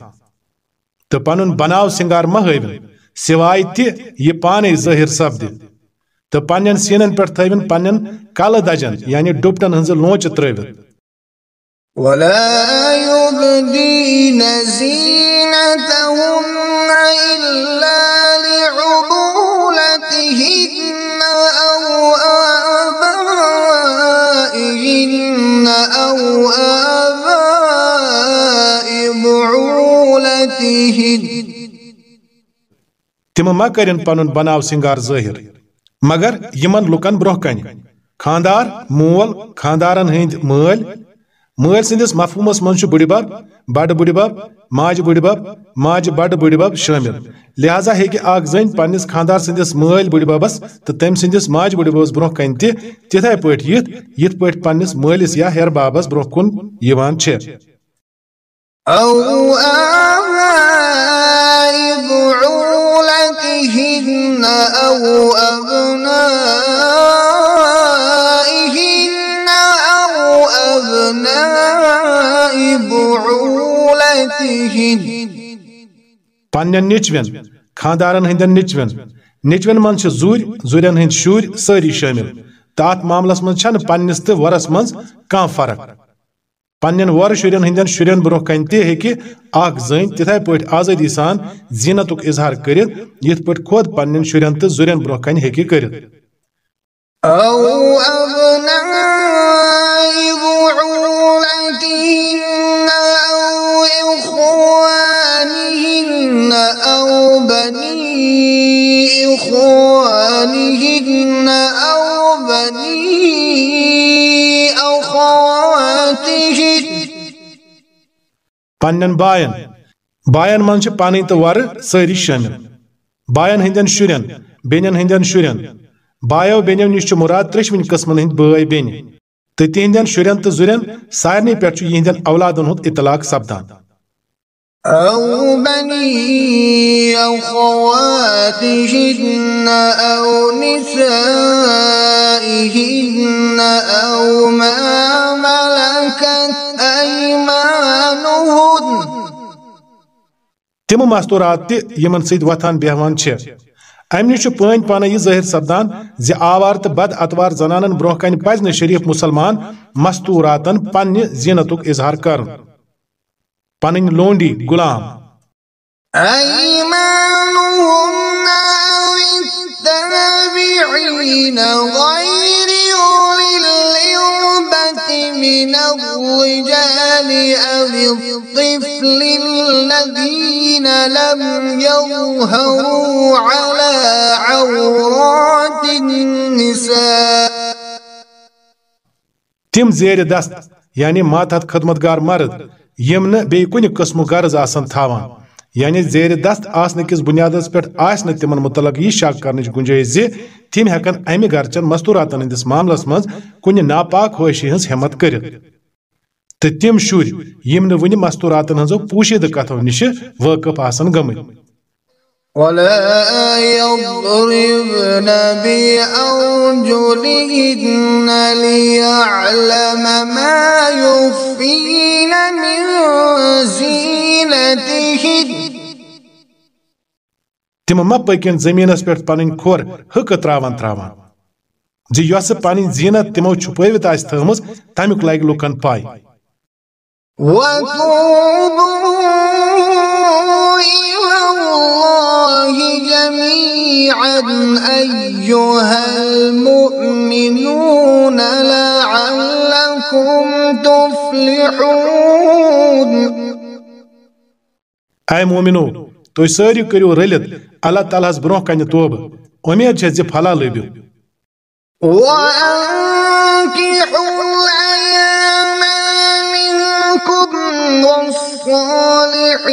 تہٕ پنُن بناو سنگار مہ ہٲوِن، سوائے تہِ یہِ پانے ظٲہِر سپدِ۔ تہٕ پننٮ۪ن سیٖنن پٮ۪ٹھ تھٲوِن پننٮ۪ن کلہٕ دجن یعنی ڈُپٹن ہٕنٛزٕ لونچہِ ترٲوِتھ۔ ولا يبدين زينتهن إلا لعبولتهن أو آبائهن أو آباء بعولتهن. تم ما کرن پنن بناو سنگار ظاہر مگر یمن لکن برہ کن خاندار، مول، خاندارن ہند مل مل سندس مفہومس من بڑ بب بڑ بڑ بب ماج بڑ بب ماج بڑ بڑ بب شامل۔ لہذا ہیکہ اک زن پنس خاندار سندس مل بڑ ببس تو تم سندس ماج بڑ ببس برہ کن تہ تتھے پٲٹھۍ یِتھ یِتھ پٲٹھۍ پننس مٲلِس یا ہیر بابس برہ کُن یِوان چھِ۔ أو آباء بعولتهن أو أبنائهن پنن نچوین خاندارن ہندین نچوین۔ نچوین من چھ زور زورین ہند شور ساری شامل۔ تات معاملس من چھن پننس تہ ورس من کان فرق؟ پنن ور شرین ہندین شرین برو کن تہ ہیکہ اکھ زین تتھے پٲٹھۍ آزادی سان زینتک اظہار کٔرِتھ یتھ پٲٹھۍ خود پنن شرین تہ زورین برو کن ہیکہ کٔرِتھ۔ پنن باین. باین من چھ پانی تہ ور ساری شامل. باین ہندین شرین، بینین ہندین شرین. بایو بینیو نش چھ مراد ترشوین قسمن ہند بٲے بینہِ تہٕ تہندین شرین تہٕ زُرین سارنٕے پٮ۪ٹھ چھُ یہندین اولادن ہُنٛد اطلاق سپدان۔ أو بني أخواتهن أو نسائهن أو ما ملكت أيمانهن تم مستورات تہِ یمن سۭتۍ وتھان بیہوان چھِ۔ امہِ نِش چھُ سپدان زِ آوار بد اتوار زنانن برونٛہہ کنہِ پزِ نہٕ شریف مسلمان مستوراتن پننہِ زینتُک اظہار کرُن۔ پنٕنۍ لونڈی غلام۔ غير من الرجال أو الطفل الذين لم يظهروا على عورات النساء. تم زیر دست یعنی ماتحت خدمتگار مرد، یم نہ بی کن قسم غرض آسن تھاوان. یعنی زیر دست آسن کس بنیادس پہ آس تمن متعلق یہ شک کرنچ گنجائش زی تم ہیکن امہ گرچن مستوراتن ہندس معاملس مز کن ناپاک خوشی ہز ہمت کرت تو تم شر یم ون مستوراتن ہزو پوشیدہ کتھو نش واقف آسن گمت ولا يضربن بأرجلهن ليعلم ما يخفين من زينتهن تم ما پکن زمینس پہ پن کھور حق تراوان تراوان زی پن زینت تمو چھپٲوِتھ آسہِ تھٲومٕژ تمیُک لگہِ لُکن تفلحون اے مومنو تُہۍ سٲری کٔرِو رٔلِتھ اللہ تعالیٰ ہس برونٛہہ کنہِ توبہٕ اُمید چھےٚ زِ پھلا منكم والصالحين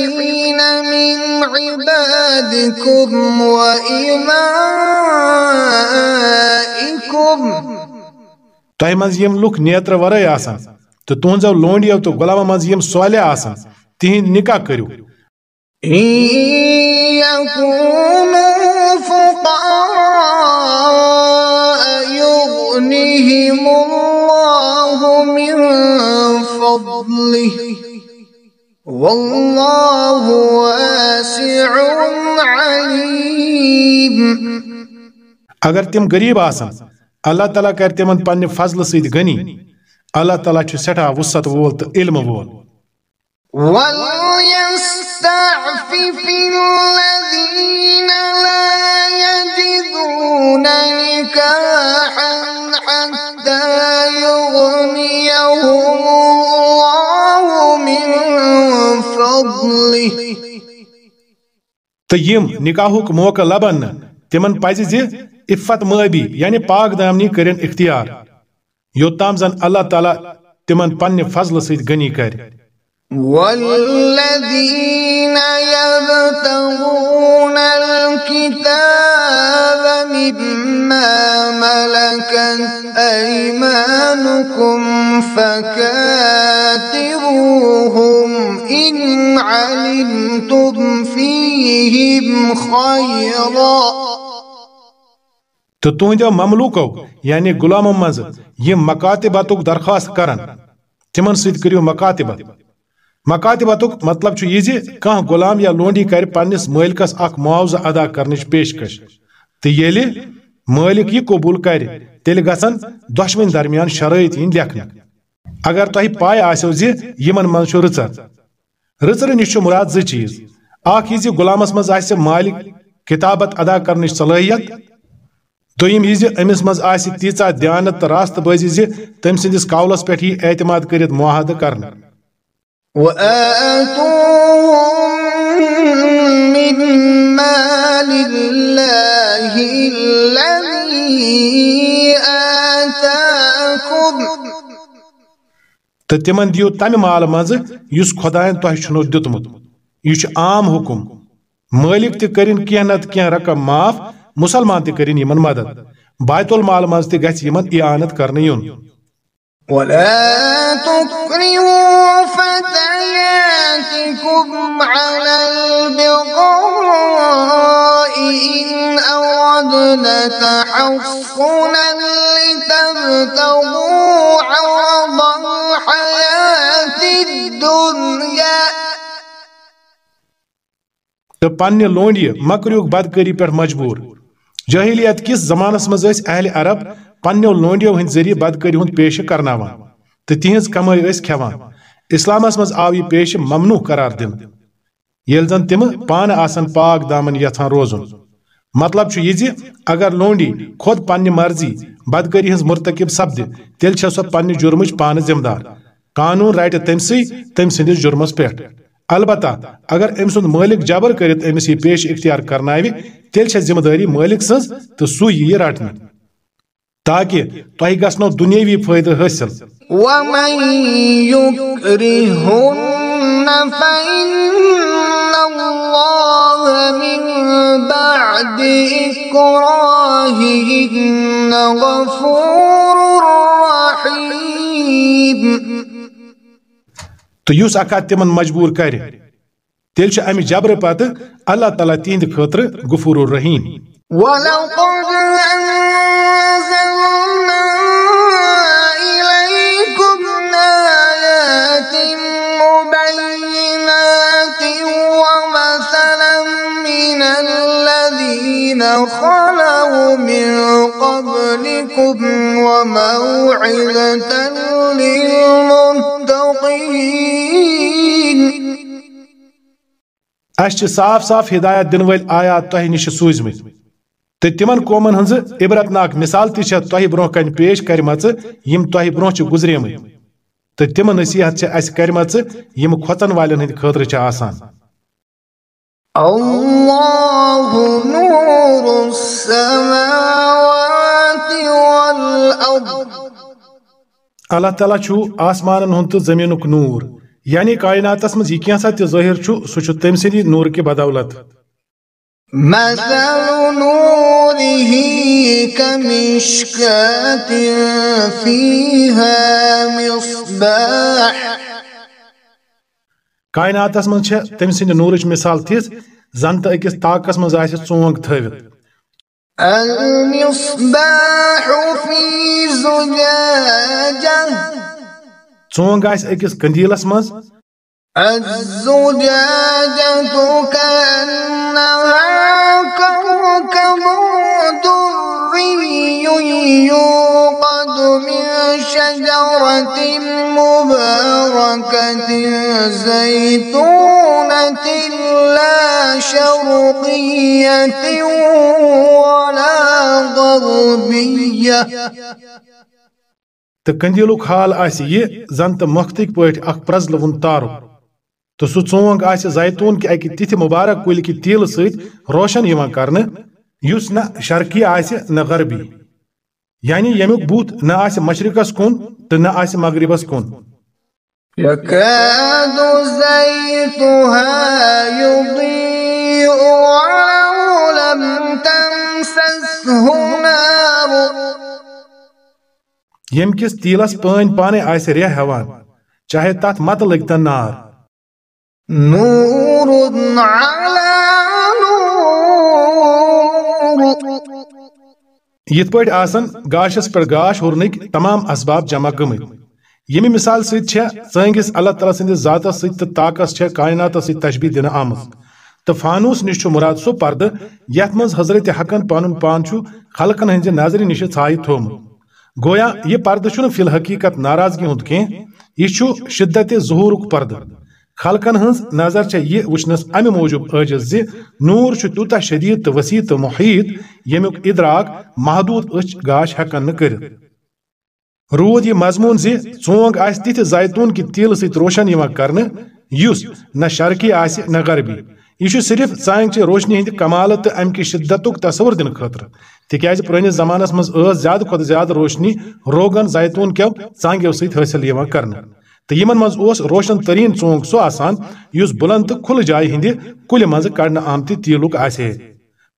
من عبادكم وإمائكم تۄہہِ منٛز یِم لُکھ نیترٕ ورٲے آسان تہٕ تُہنٛزو لونڈیو تہٕ غۄلامو منٛز یِم صالح آسان تِہنٛدۍ نکاح کٔرِو يكونوا فقراء يغنهم الله من فضله والله واسع عليم. اگر تِم غریٖب آسان اللہ تعالیٰ کر تِمن پننہِ فضلہٕ سۭتۍ غنی اللہ تعالیٰ چھُ سٮ۪ٹھاہ وُسعت وول تہٕ علمہٕ وول۔ وليستعفف تہٕ یِم نکاحُک موقع لبن نہٕ تِمن پزِ زِ عفت مٲبی یعنی پاک دامنی کٔرِن اختیار۔ یوٚتام زن اللہ تعالیٰ تِمن پننہِ فضلہٕ سۭتۍ غنی کرِ۔ والذين يبتغون الكتاب مما ملكت أيمانكم فكاتبوهم إن علمتم فيهم خيرا تہٕ تُہنٛدیو مملوٗکو یعنی غلامو منٛزٕ یِم مکاتِبتُک درخواست کرن۔ تِمن سۭتۍ کٔرِو مکاتِبت مکاتِبتُک مطلب چھُ یہِ زِ غلام یا لونڈی کرِ پننِس مٲلکس اکھ معاوضہٕ ادا کرنٕچ پیشکش۔ تہٕ ییٚلہِ مٲلِک یہِ قبوٗل کرِ، تیٚلہِ گژھن دۄشوٕنۍ درمیان شرٲیط یِنۍ لیکھنہٕ۔ اگر تۄہہِ پاے آسیو زِ یِمن منٛز چھُ رٕژر، رٕژرٕ نِش چھُ مُراد زٕ چیٖز۔ غلامس منٛز آسہِ مالک کتابت ادا کرنٕچ صلٲحیت دوٚیِم یہِ زِ أمِس منٛز آسہِ دیانت تہٕ راستہٕ بٲزی زِ تٔمۍ قولس پٮ۪ٹھ یی اعتماد کٔرِتھ معاہدٕ کرنہٕ۔ وآتوهم من مال الله الذي آتاكم تہٕ تِمن دِیو تمہِ مال منٛزٕ یُس خۄدایَن تۄہہِ چھُنو دیُتمُت۔ یہِ چھُ عام حُکُم۔ مٲلِک تہِ کٔرِن کینٛہہ نتہٕ کینٛہہ رقم معاف، مُسلمان تہِ کٔرِن یِمن مدد۔ بایت المال منٛز تہِ گژھِ یِمن اعانت کرنہٕ یُن۔ ولا تكرهوا فتياتكم على البغاء إن أردنا تحصنا لتبتغوا عرض الحياة الدنيا تہٕ پننہِ لونڈیہِ مکریُک بدکٲری پٮ۪ٹھ مجبوٗر۔ جٲہلیت کِس زمانس منٛز ٲسۍ اہلِ عرب پننیو لونڈیو ہٕنٛدۍ ذٔریعہٕ بدکٲری ہُنٛد پیشہٕ کرناوان تہٕ تِہنٛز کمٲے ٲسۍ اسلامس منٛز آو یہِ پیشہٕ ممنوع قرار دِنہٕ ییٚلہِ زن تِمہٕ پانہٕ آسن پاک دامن یژھان روزُن۔ مطلب چھُ یہِ زِ اگر لونڈی خود پننہِ مرضی بدکاری ہٕنٛز مرتکب سپدِ تیٚلہِ چھےٚ سۄ پننہِ جُرمٕچ پانہٕ ذمہٕ دار قانون رٹہِ تٔمسٕے تٔمۍ سٕنٛدِس جُرمس پٮ۪ٹھ۔ البتہ اگر أمۍ سُنٛد مٲلِک جبر کٔرِتھ أمِس یہِ پیش اختیار کرناوِ تیٚلہِ چھےٚ ذمہٕ دٲری مٲلِک سٕنٛز تہٕ سُے یی یہِ تاکہ تۄہہِ گژھنو دُنیٲوی فٲیدٕ حٲصِل۔ تہٕ یُس اکھ تِمن مجبوٗر کرِ تیٚلہِ چھُ امہِ جبرٕ پتہٕ اللہ تعالیٰ تِہنٛدِ خٲطرٕ غفور الرحیم۔ خلوا من قبلكم وموعظة للمتقين. اَسہِ صاف صاف ہدایت دِنہٕ وٲلۍ آیات تۄہہِ نِش سوٗزمٕتۍ. تہٕ تِمن قومن ہٕنٛزٕ عبرتناک مثال تہِ چھےٚ تۄہہِ برٛونٛہہ کنہِ پیش کرِمژٕ، یِم تۄہہِ برٛونٛہہ چھِ گُزریمٕتۍ. تہٕ نصیحت چھِ اَسہِ کرِمژٕ، یِم کھۄژن والٮ۪ن ہٕنٛدِ آسان. الله نور السماوات والأرض اللہ تعالیٰ چھُ آسمانن ہُنٛد تہٕ زٔمیٖنُک نوٗر یعنی کائناتس منٛز یہِ کینٛژھا تہِ ظٲہِر چھُ سُہ تٔمۍ سٕنٛدی نوٗرٕ کہِ بدولت مثل نوره كمشكاة فيها مصباح کائناتس چھےٚ تٔمۍ سٕنٛدِ نوٗرٕچ مثال تِژھ زن تہٕ أکِس تاکس منٛز آسہِ ژونٛگ ژونٛگ آسہِ أکِس قندیٖلس دري يوقد من شجرة مباركة زيتونة لا شرقية ولا غربية تہٕ قندیٖلُک حال آسہِ یہِ، زن تو تہٕ مۄختٕکۍ پٲٹھۍ اکھ پرٛزلوُن تارُک۔ تہٕ سُہ ژونٛگ آسہِ زیتون کہِ اکہِ تِتھہِ مُبارک کُلہِ کہِ تیٖلہٕ سۭتۍ روشن یِوان کرنہٕ، یُس نہ شرقی آسہِ نہ غربی۔ یعنی ییٚمیُک بُتھ نہ آسہِ مشرقس کُن تہٕ نہ آسہِ مغربس کُن۔ يكاد زيتها يضيء ولو لم تمسسه نار. ییٚمہِ کِس تیٖلس پٲنۍ پانے آسہِ ریٚح ہٮ۪وان چاہے تتھ متہٕ لٔگتن نار. نور على نور. یِتھ پٲٹھۍ آسن گاشس پٮ۪ٹھ گاش ہُرنٕکۍ تمام اسباب جمع گٔمٕتۍ۔ ییٚمہِ مثال سۭتۍ چھےٚ ژٲنٛگِس اللہ تعالیٰ سٕنٛدِس ذاتس سۭتۍ تہٕ طاقس چھےٚ کائناتس سۭتۍ تشبیح دِنہٕ آمٕژ۔ تہٕ فانوس نِش چھُ مُراد سُہ پردٕ یتھ منٛز حضرت حقن پنُن پان چھُ خلقن ہٕنٛزِ نظرِ نِش ژھایہِ تھوٚومُت گویا، یہِ پردٕ چھُنہٕ فی الحقیقت ناراضگی ہُنٛد کینٛہہ، یہِ چھُ شدت ظہوٗرُک پردٕ۔ خلقن ہٕنٛز نظر چھےٚ یہِ وٕچھنس امہِ موٗجوٗب عٲجز زِ نوٗر چھُ تیوٗتاہ شدیٖد تہٕ وسیع تہٕ محیط، ییٚمیُک ادراک محدوٗد أچھ گاش ہٮ۪کن نہٕ کٔرِتھ۔ روٗد یہِ مضموٗن زِ ژونٛگ آسہِ تِتھِ زیتون کہِ تیٖلہٕ سۭتۍ روشن یِوان کرنہٕ یُس نہ شرقی آسہِ نہ غربی یہِ چھُ صرف ژانٛگہِ چہِ روشنی ہٕنٛدِ کمالہٕ تہٕ امہِ کہِ شدتُک تصور دِنہٕ خٲطرٕ تِکیازِ پرٲنِس زمانس منٛز ٲس زیادٕ کھۄتہٕ زیادٕ روشنی روغن زیتون کیو ژانٛگیو سۭتۍ حٲصِل یِوان کرنہٕ تہٕ یِمن منٛز اوس روشن تریٖن ژونٛگ سُہ آسان یُس بُلند تہٕ کھُلہٕ جایہِ ہٕنٛدِ کُلہِ منٛزٕ کڑنہٕ آمتہِ تیٖلُک آسہِ ہے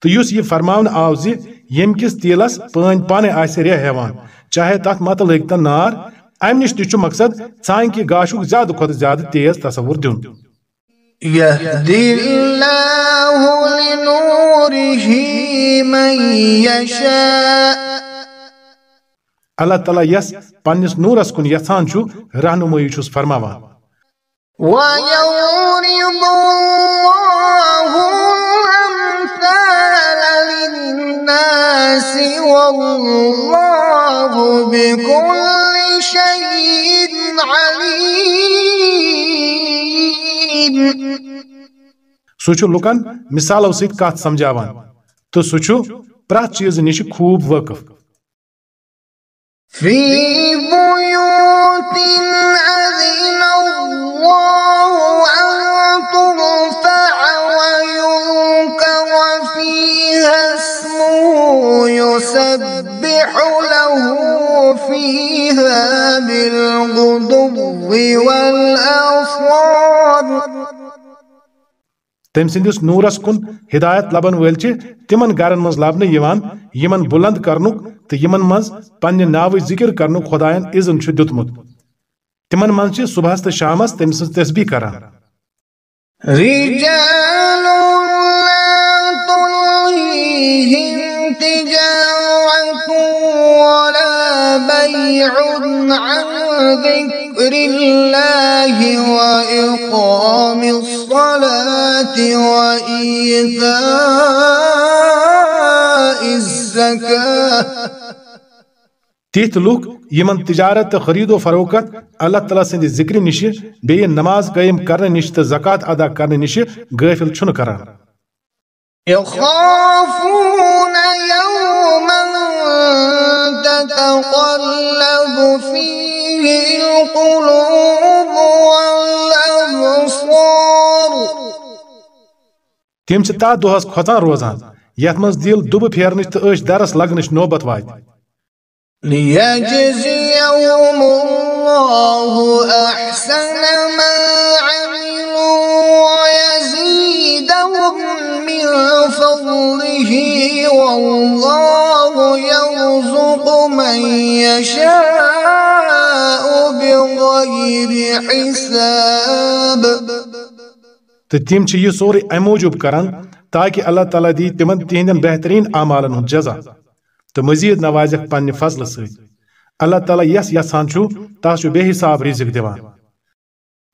تہٕ یُس یہِ فرماونہٕ آو زِ ییٚمہِ کِس تیٖلس پٲنۍ پانے آسہِ ریٚح ہٮ۪وان چاہے تتھ متہٕ لٔگتن نار امہِ نِش تہِ مقصد ژانٛگہِ کہِ گاشُک زیادٕ کھۄتہٕ زیادٕ تیز تصور دیُن۔ يهدي الله لنوره من يشاء اللہ تعالیٰ یس پننِس نوٗرس کُن یژھان چھُ رہنُمٲیی چھُس فرماوان۔ ويضرب الله الأمثال للناس والله سُہ چھُ لُکن مِثالو سۭتۍ سمجھاوان۔ تو سہ پرٛٮ۪تھ چیز نش خوب وٲقف ترفع يسبح له فيها بالغدو والأصوات تم سندس نورس کن ہدایت لبن ول تمن گرن مز لبنہ یوان، یمن بلند کرنک تو یمن مز پنہ ناو ذکر کرنک خدائن اذن چھ دیتمت۔ تمن مز چھ صبحس تو شامس تم سن تسبیح کران۔ رجال لا تلهيهم تجارة ولا بيع عن ذكر الله وإقام الصلاة وإيتاء الزكاة. تیت لوک یمن تجارت تو خرید و فروخت اللہ تعالیٰ سند ذکر نش بیٚیہِ نماز قائم کرنے نش تو زکات أدا کرنے نش غٲفل چھُنہٕ کران يخافون يوما تتقلب فيه تم چھ تات دۄہس کھۄژان روزان یتھ منٛز دل دُبہٕ پھیرنٕچ تہٕ أچھ درس لگنٕچ نوبت من فضله والله يرزق من يشاء. بغير حساب۔ تہٕ تِم یہِ سورُے امہِ موٗجوٗب کران تاکہِ اللہ تعالیٰ دی تِمن تِہنٛدٮ۪ن بہتریٖن اعمالن ہُنٛد جزا۔ تہٕ مزیٖد نوازکھ پننہِ فضلہٕ سۭتۍ اللہ تعالیٰ یس یژھان چھُ تس بے حساب رزق دِوان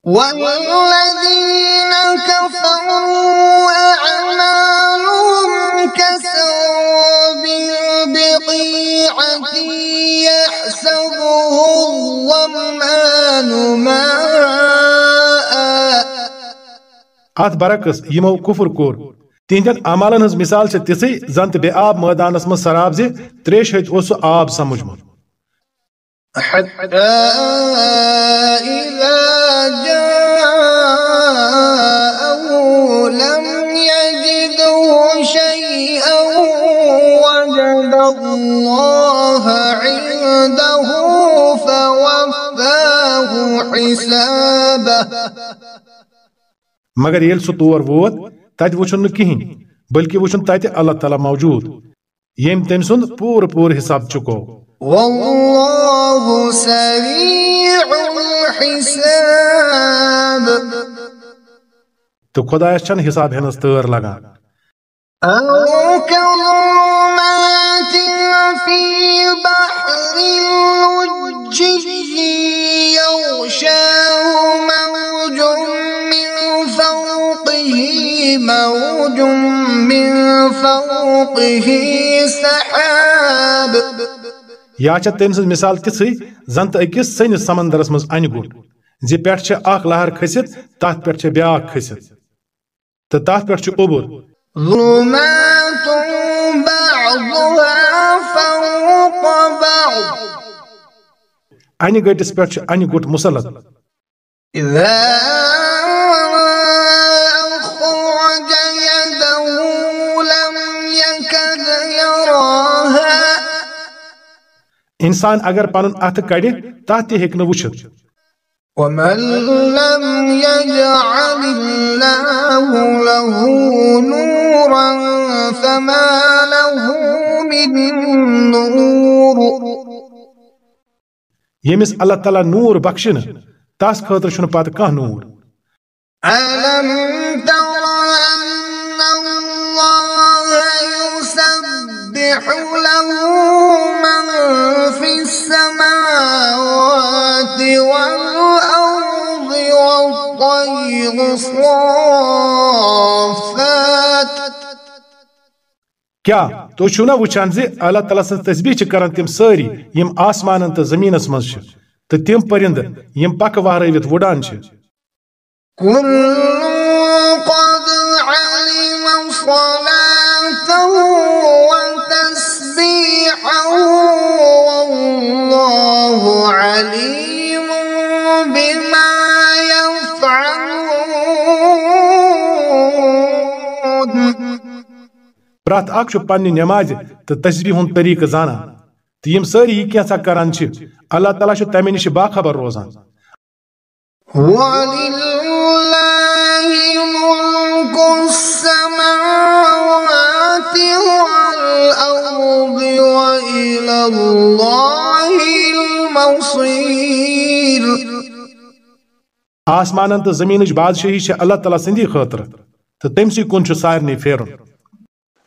والذين كفروا أعمالهم كسراب اتھ برعکس یمو کفر کوٚر. تہنٛدٮ۪ن عمالن ہٕنٛز مِثال چھِ تِژھٕے زن بے آب مٲدانس منٛز سراب زِ تریش ہتہِ اوس سُہ آب سمجھمُت الله حسابه مگر ییٚلہِ سُہ تور ووت تتہِ وٕچھُن نہٕ کِہیٖنۍ بلکہِ وٕچھُن تتہِ اللہ تعالیٰ موجوٗد۔ ییٚمۍ تٔمۍ سُنٛد پوٗرٕ پوٗرٕ حساب چُکو۔ والله سريع الحساب. تہٕ خۄدایس چھنہٕ حساب ہٮ۪نس تٲر لگان۔ أو كظلمات في بحر موج من فوقه سحاب. یا چھےٚ تٔمۍ سٕنٛز مِثال تِژھٕے؟ زن تہٕ أکِس سٔنِس سمندرس منٛز انہِ گوٚٹ زِ پٮ۪ٹھٕ چھےٚ اکھ لہر کھٔسِتھ تتھ پٮ۪ٹھ چھےٚ بیاکھ کھٔسِتھ۔ تہٕ تتھ پٮ۪ٹھ چھُ اوٚبُر۔ انہِ گٔٹِس پٮ۪ٹھ چھُ انہِ گوٚٹ مُسلط۔ انسان اگر پنُن اتھٕ کڑِ تتھ تہِ نہٕ وٕچھِتھ ومن لم يجعل الله له نورا فما له من نور۔ ییٚمِس اللہ تعالیٰ نوٗر بخشہِ نہٕ تس خٲطرٕ چھُنہٕ پتہٕ کانٛہہ نوٗر۔ ألم تر أن الله يسبح له والأرض والطير صافات. کیا؟ تو چھو نا وچان زی اللہ تعالیٰ سن تسبیح چھ کرن تم ساری یم آسمانن تہ زمینس مز چھ تہ تم پرند یم پک وہرٲوِتھ وُڈان چھ قد علم صلاته وتسبيحه والله عليم اخ پنہ نماز تو تسبیح ہند طریقہ زانا۔ تو یم ساری یہ کیسا کران چھ اللہ تعالیٰ چھ تمہ نش باخبر روزان۔ ولله ملك السماوات والأرض وإلى الله المصير۔ آسمان تو زمین بادشاہی چھ اللہ تعالیٰ سندی خاطر تو تم سی کن چھ سارنی پھیرن۔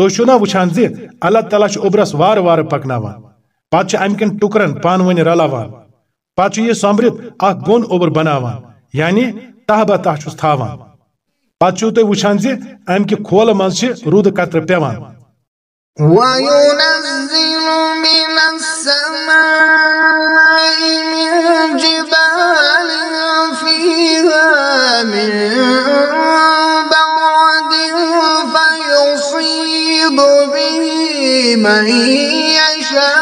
تو چھو وچھان زی، اللہ تعالیٰ چھ ابرس وار وار پکناوان۔ پات چھ امکن ٹکرن پان ونی رلاوان۔ پات چھ یہ سمبرت اخ گون اوبر بناوان۔ یعنی تہ بہ تہ چھس تھاوان۔ پات چھو تو وچھان زی امکہ کھول منز چھ رود قطر پیوان۔ وينزل من السماء من جبال فيها من من يشاء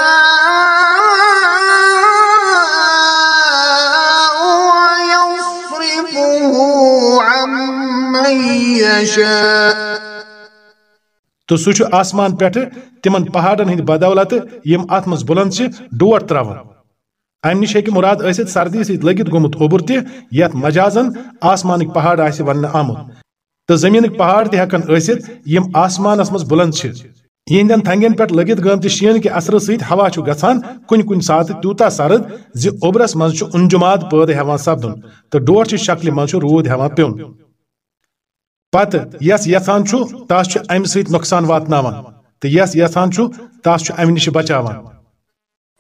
ويصرفه عن من يشاء. تو سو چھ آسمان پیٹھ تمن پہاڑن ہند بدولت یم ات مز بلند چھ ڈوٹ تراون ام نش ہیکہ مراد ٲسِتھ سردی سۭتۍ لگت گوٚمُت اوبر تہِ، یتھ مجازن آسمانٕکۍ پہاڑ آسہِ وننہٕ آمُت۔ تہٕ زٔمیٖنٕکۍ پہاڑ تہِ ہٮ۪کن ٲسِتھ یِم آسمانس منٛز بلند چھِ۔ یہندین تھنگین پٮ۪ٹھ لگت گٲمتہِ شیٖن کہِ اثرٕ سۭتۍ ہوا چھُ گژھان کُنہِ کُنہِ ساتہٕ تیوٗتاہ سرد زِ اوبرس منٛز انجماد پٲدٕ ہٮ۪وان سپدُن تہٕ ڈوٹھ چہِ شکلہِ منٛز چھُ روٗد ہٮ۪وان یس یژھان چھُ تس چھُ امہِ سۭتۍ نۄقصان واتناوان تہٕ یس یژھان چھُ تس چھُ امہِ نِش بچاوان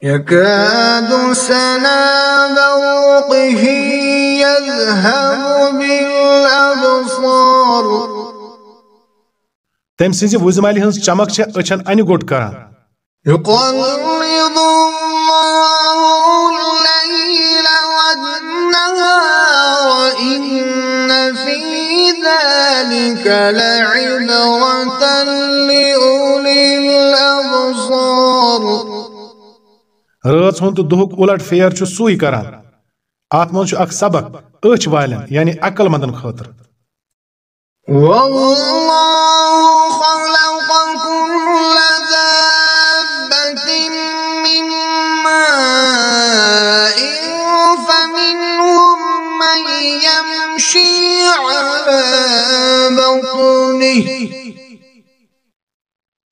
يكاد سنا برقه يذهب بالأبصار يقلب الله الليل والنهار إن في ذلك لعبرة لأولي الأبصار۔ رٲژ ہُنٛد تہٕ دُہُک اُلٹ پھیر چھُ سُے کران۔ منٛز چھُ اکھ سبق أچھ والٮ۪ن یعنی عقل مندن خٲطرٕ۔ والله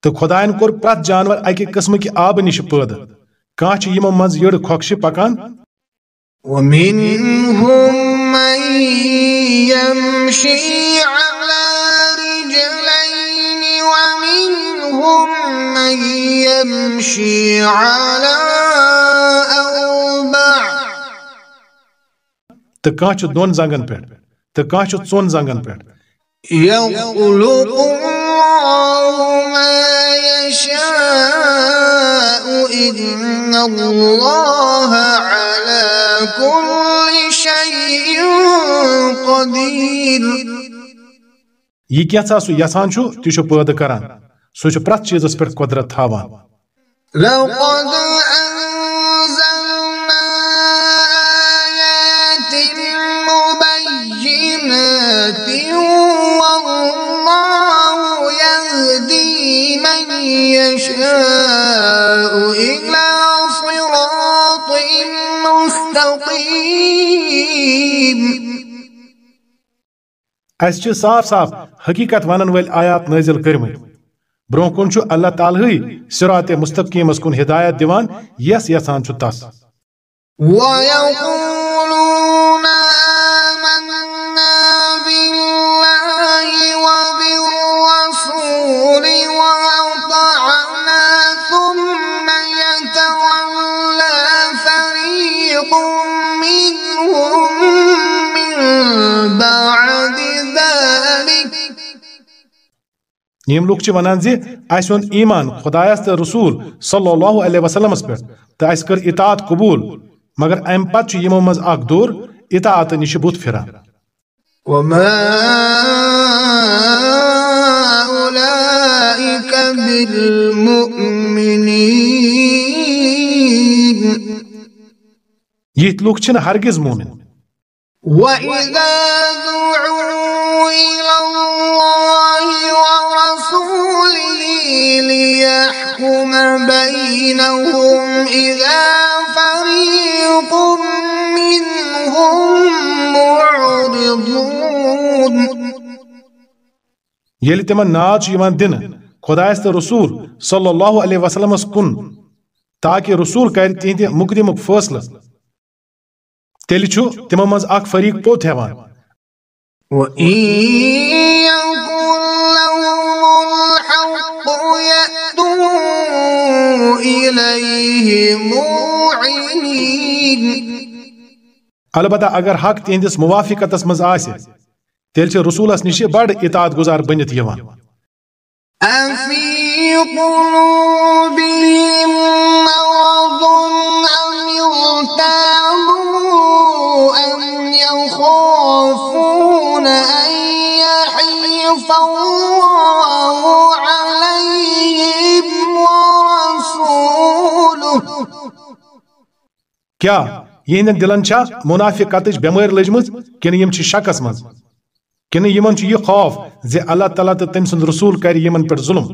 تہٕ خۄدایَن کوٚر پرٛٮ۪تھ جانور اکہِ قٕسمٕکہِ آبہٕ نِش پٲدٕ۔ کانٛہہ چھُ یِمو منٛز یٔڑ کھۄکھشہِ پکان۔ ومنهم من يمشي على رجلين ومنهم من يمشي على أربع تہٕ کانٛہہ چھُ دۄن زنگن پٮ۪ٹھ۔ تہٕ کانٛہہ چھُ ژۄن زنگن پٮ۪ٹھ۔ يخلق الله ما يشاء إن الله على كل شيء قدير یہِ کیٛاہ سُہ یژھان چھُ تہِ چھُ پٲدٕ کران سُہ چھُ پرٛٮ۪تھ چیٖزس پٮ۪ٹھ قۄدرت تھاوان لقد اس چھ صاف صاف حقیقت ونن ول آیات نازل کٔرمٕتۍ۔ برونٛہہ کن چھ اللہ تعالیٰ صراط اس کن ہدایت دیوان یس یسان چھ تس۔ وَيَقُولُ یم لوگ ونان زی اس اون ایمان خدایس تو رسول صلی اللہ علیہ وسلمس پہ تو اس کر اطاعت قبول مگر ام پتہ یمو مز اخ دور اطاعت نش وما أولئك بالمؤمنين یت لوگ چھن ہرگز مومن وإذا بينهم إذا فريق منهم معرضون. یل تمن چھ یوان دن خدایس تو رسول صلی اللہ علیہ وسلم کن تاکہ رسول کر تہند مقدمک فیصلہ تیل تمو مز اک فریق پوت ہیوان البتہ اگر حق تہندس موافقتس مز آسہ تیل چھ رسولس نش بڑ اطاعت گزار بنت یوان۔ يخافون أن يحيف الله کیا؟ یہ دلن چھا؟ منافقتچ بیمار لجمز؟ کن یم چھ شکس مز؟ کن یمن چھ یہ خوف زی اللہ تعالیٰ تو تم سند رسول کر یمن پر ظلم۔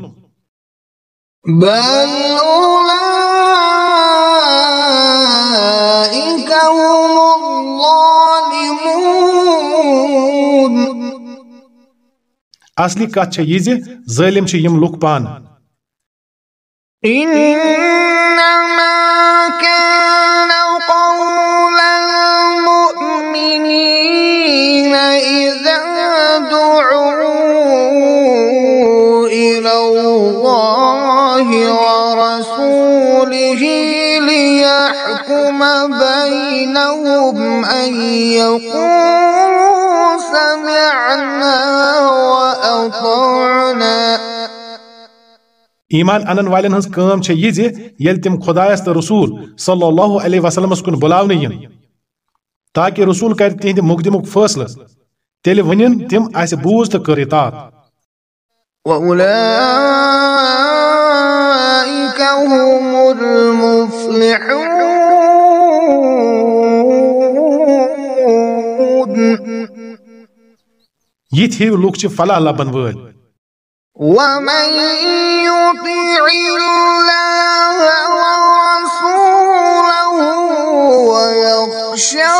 اصلی کت چھ یہ زی؟ ظالم چھ یم لوک پان إنما الله ورسوله ليحكم بينهم أن يقولوا سمعنا وأطعنا. ایمان انن والن ہنز کام چھ یہ زی یل تم خدایس تو رسول صلی اللہ علیہ وسلم کن بلاون ین تاکہ رسول کر تہند مقدمک فیصلہ تیل ونن تم اس بوز تو کر اطاعت هم المفلحون لوگ چھ فلاح لبن ول ومن يطع الله ورسوله ويخشى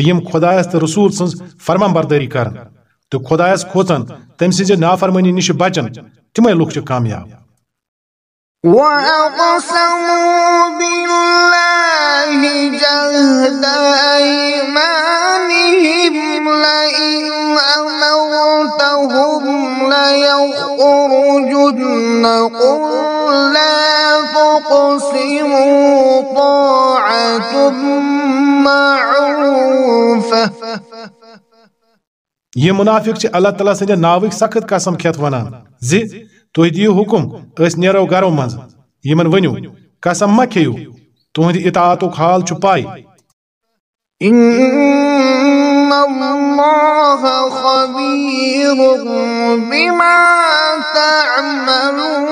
تو یم خدایس تو رسول سنز فرمان برداری کرن تو خدایس کھوتن تم سنز نافرمانی نش بچن تمے لوگ چھ کامیاب وأقسموا بالله جهد أيمانهم لئن أمرتهم ليخرجن قل لا تقسموا طاعة معروفة یہ منافق اللہ تعالیٰ سند ناوک سخت قسم کھیت ونان۔ زی تُہۍ دِیِو حکم أسۍ نیرو گرو منٛز۔ یِمن ؤنِو قسم ما کھیٚیِو تُہنٛدِ اطاعتُک حال چھُ پاے إن الله خبير بما تعملون۔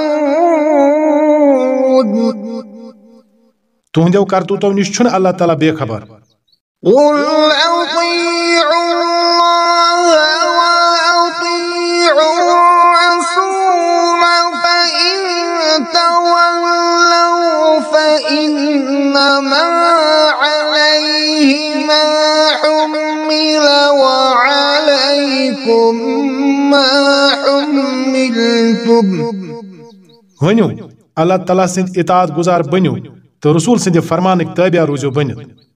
تُہنٛدیو کرتوٗتو نِش چھُنہٕ اللہ تعالیٰ بے خبر۔ قل أطيعوا الله وأطيعوا الرسول فإن تولوا فإنما عليه ما حمل وعليكم ما حملتم اللہ تعالیٰ سٕنٛدۍ اطاعت گُزار بٔنِو تہٕ رسول سٕنٛدِ فرمانٕکۍ تٲبیا روٗزِو بٔنِتھ۔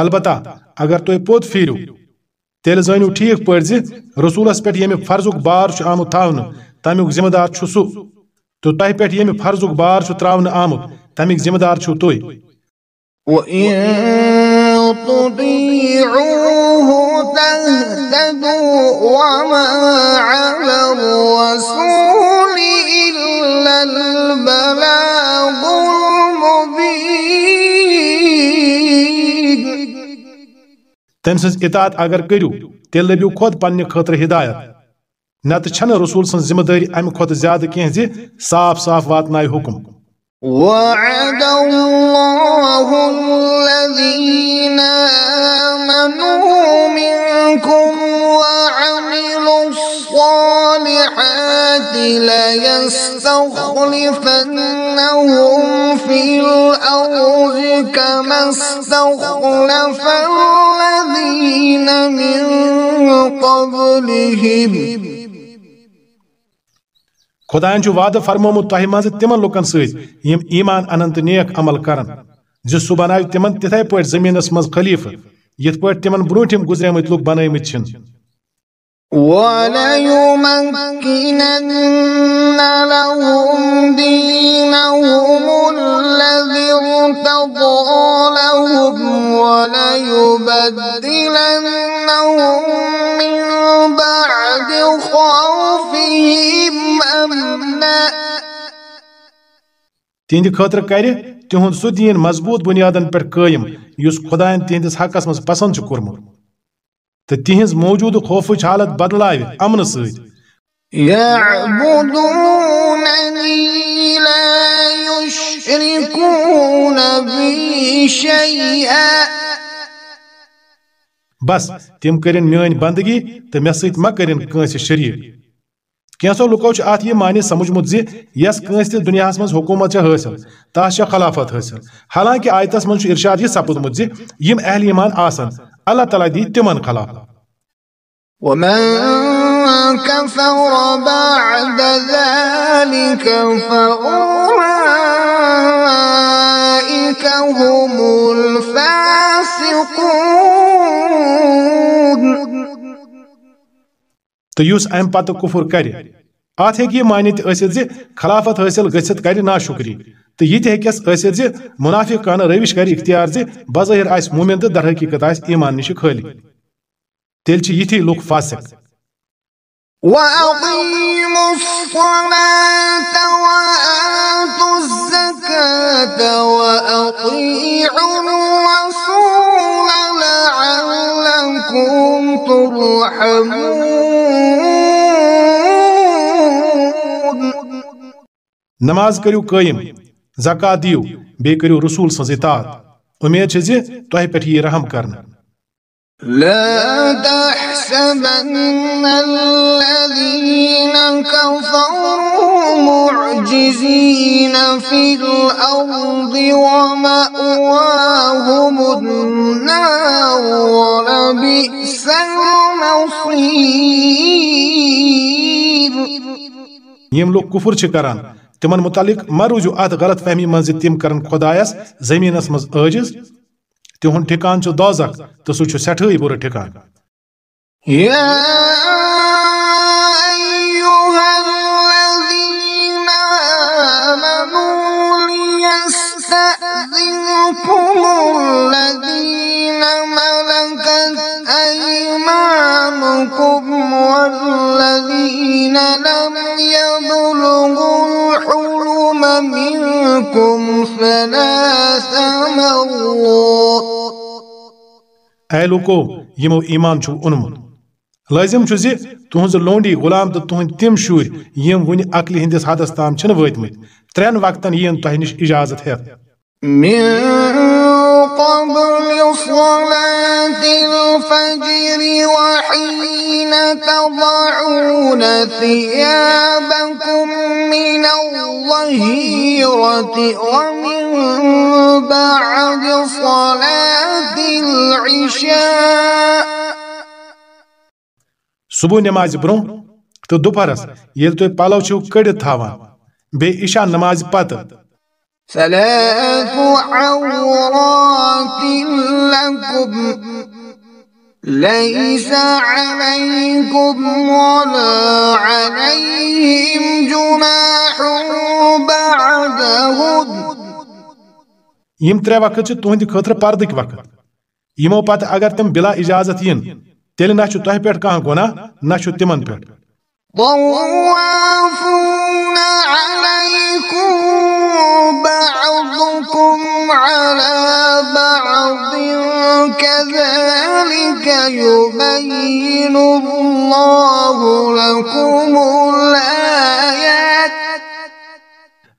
البتہ اگر تُہۍ پوٚت پھیٖرِو تیٚلہِ زٲنِو ٹھیٖک پٲٹھۍ زِ رسوٗلس پٮ۪ٹھ ییٚمہِ فرضُک بار چھُ آمُت تھاونہٕ، تمیُک ذمہٕ دار چھُ سُہ۔ تو تہ پہ یم فرضک بار چھ آمت، تمیک ذمہ دار چھو توئی وَإِن وَمَا عَلَى الرَّسُولِ إِلَّا الْبَلَاغُ تم سز اطاعت اگر کرو تیل لبیو خود پنہ خاطر ہدایت۔ نت چھن رسول سن ذمہ داری امہ کھت زیادہ کینہ زی صاف صاف واتنائے حکم۔ وعد الله الذين آمنوا منكم الصالحات ليستخلفنهم في الأرض كما استخلف الذين من قبلهم خدائن چھ وعدہ فرمومت تہ مز تمن لکن ست یم ایمان انن تو نیک عمل کرن، ز سہ بناو تمن تتھے پٲٹھۍ زمینس مز خلیفہ، یتھ پٲٹھۍ تمن برونٹھم گزریمت لوک بنٲیمٕتۍ چھن۔ وليمكنن لهم دينهم الذي ارتضى لهم وليبدلنهم من بعد خوفهم أمنا. تہندِ خٲطرٕ کرِ تِہُنٛد سُہ دیٖن مضبوٗط بُنیادن پٮ۪ٹھ قٲیِم یُس خۄدایَن تِہنٛدِس حقس منٛز پسنٛد چھُ کوٚرمُت تہٕ تِہنٛز موٗجوٗدٕ خوفٕچ حالت يشركون بي شيئا بس تِم کٔرِن میٲنۍ بندگی تہٕ مےٚ سۭتۍ ما کٔرِن کٲنٛسہِ شریٖک کینٛژو لُکو چھُ اتھ یہِ معنی سمجھمُت زِ یس کٲنٛسہِ تہِ دُنیاہس منٛز حکوٗمت حٲصِل تس خلافت حٲصِل حالانکہِ آیتس چھُ ارشاد یہِ سپُدمُت زِ یِم اہل ایمان آسن اللہ تعالیٰ دی تِمن خلاف ومن كفر بعد ذلك فأولئك هم الفاسقون. تہٕ یُس امہِ پتہٕ کُفُر کرِ اتھ ہیٚکہِ یہِ مٲنِتھ ٲسِتھ زِ خلافت حٲصِل گٔژھِتھ کرِ ناشُکری تہٕ یہِ تہِ ہیٚکٮ۪س ٲسِتھ زِ مُنافِقانہٕ رٔوِش کرِ اختیار زِ بظٲہِر آسہِ مومِن تہٕ در حقیٖقت آسہِ ایمان نِشہِ خٲلی۔ تیٚلہِ چھِ یِتھی فاسِق۔ وأقيموا الصلاة وآتوا الزكاة وأطيعوا الرسول لعلكم ترحمون۔ نماز کٔرِو قٲیِم۔ زکات دِیِو بیٚیہِ کٔرِو رسول سٕنٛز اطاعت اُمید چھِ زِ تۄہہِ پٮ۪ٹھ یی رحم کرنہٕ لا تحسبن الذين كفروا معجزين في الأرض ومأواهم النار ولبئس المصير لُکھ کُفُر چھِ کران تِمن متعلق ما روٗزِو اتھ غلط فہمی منٛز زِ تِم کرن خۄدایس، زٔمیٖنس منٛز عٲجِز۔ تِہُنٛد ٹھِکان دوزخ تہٕ سُہ چھُ سٮ۪ٹھٕے بُرٕ ٹھِکان۔ يا أيها منكم ثلاث مرات. اے لوٗکو یِمو ایمان چھُ اوٚنمُت لٲزِم چھُ زِ تُہنٛز لونڈی غلام تہٕ تُہنٛدۍ تِم شُرۍ یِم وُنہِ عقلہِ ہٕنٛدِس حدس تام چھِنہٕ وٲتمٕتۍ۔ ترٛٮ۪ن وقتن یِیِن تۄہہِ نِش اجازت ہٮ۪تھ قبل صلاة الفجر وحين تضعون ثيابكم من الظهيرة ومن بعد صلاة العشاء. صبح نمازِ برونٛہہ تہٕ دُپہرس ییٚلہِ تُہۍ پلو چھِو کٔڑِتھ تھاوان بیٚیہِ عشا نمازِ پتہٕ ثلاث عورات لكم ليس عليكم ولا عليهم جناح بعدهن یم ترے وقت چھ تہند خاطر پردک وقت. یمو پتہ اگر تم بلا اجازت ین تیل نہ چھ تہ پٮ۪ٹھ کانٛہہ گۄناہ نہ چھ تمن پٮ۪ٹھ. طوافون عليكم بعضكم على بعض كذلك يبين الله لكم الآيات.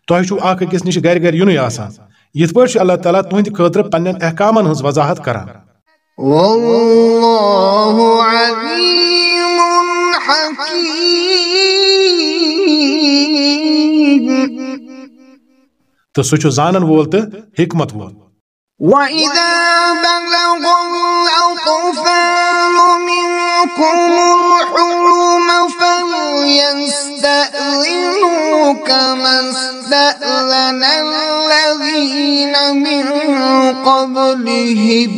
تۄہہِ چھُو اکھ أکِس نِش گرِ گرِ یُنُے آسان۔ یِتھ پٲٹھۍ چھُ اللہ تعالیٰ تُہنٛدِ خٲطرٕ پننٮ۪ن احکامن ہٕنٛز وضاحت کران۔ والله عليم حكيم تہٕ سُہ زانن وول تہٕ حکمت وول۔ وإذا بلغ الأطفال منكم الحلم فليستأذنوا كما استأذن الذين من قبلهم۔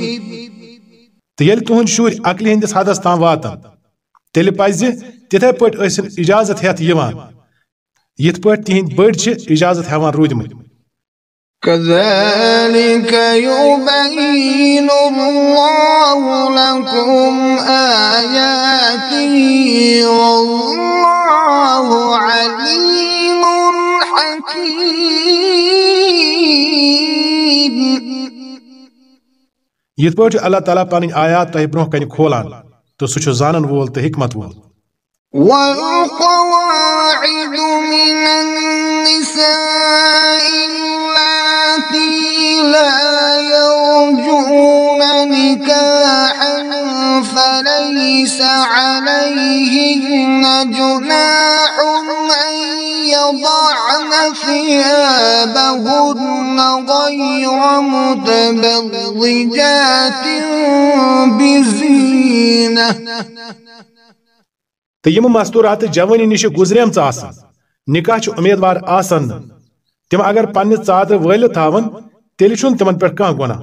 تہٕ ییٚلہِ تُہنٛد شُرۍ عقلہِ ہٕنٛدِس حدس تام واتن تیٚلہِ پزِ تِتھے پٲٹھۍ ٲسِن اجازت ہٮ۪تھ یِوان۔ یِتھ پٲٹھۍ تِہنٛدۍ بٔڑۍ چھِ اجازت روٗدمٕتۍ۔ كذلك يبين الله لكم آياته والله عليم حكيم. یِتھ پٲٹھۍ اللہ تعالیٰ پنٕنۍ آیات تۄہہِ برونٛہہ کنہِ کھولان تہٕ سُہ چھُ زانن وول تہٕ حکمت وول والقواعد من النساء لا يرجون نكاحا فليس عليهن جناح أن يضعن ثيابهن غير متبرجات بزينة. تہٕ یِم مستوٗرات جوٲنی نِش گُزریمژ آسان نکاح اُمیدوار آسان تِم اگر پننہِ ژادرٕ وٲلِتھ تھاون تیٚلہِ چھُنہٕ تِمن پٮ۪ٹھ کانٛہہ گۄناہ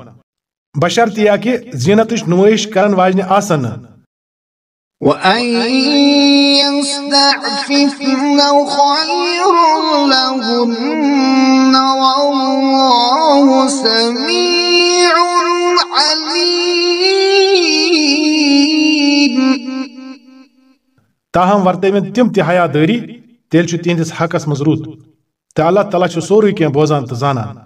بشرطیہ کہِ زینتٕچ نُمٲیش کرن واجنہِ آسن۔ وأن يستعففن خير لهن والله سميع عليم۔ تاہم ورتٲوِن تِم تہِ حیا دٲری تیٚلہِ چھُ تِہنٛدِس حقس منٛز رُت تہٕ اللہ تعالیٰ چھُ سورُے کینٛہہ بوزان تہٕ زانان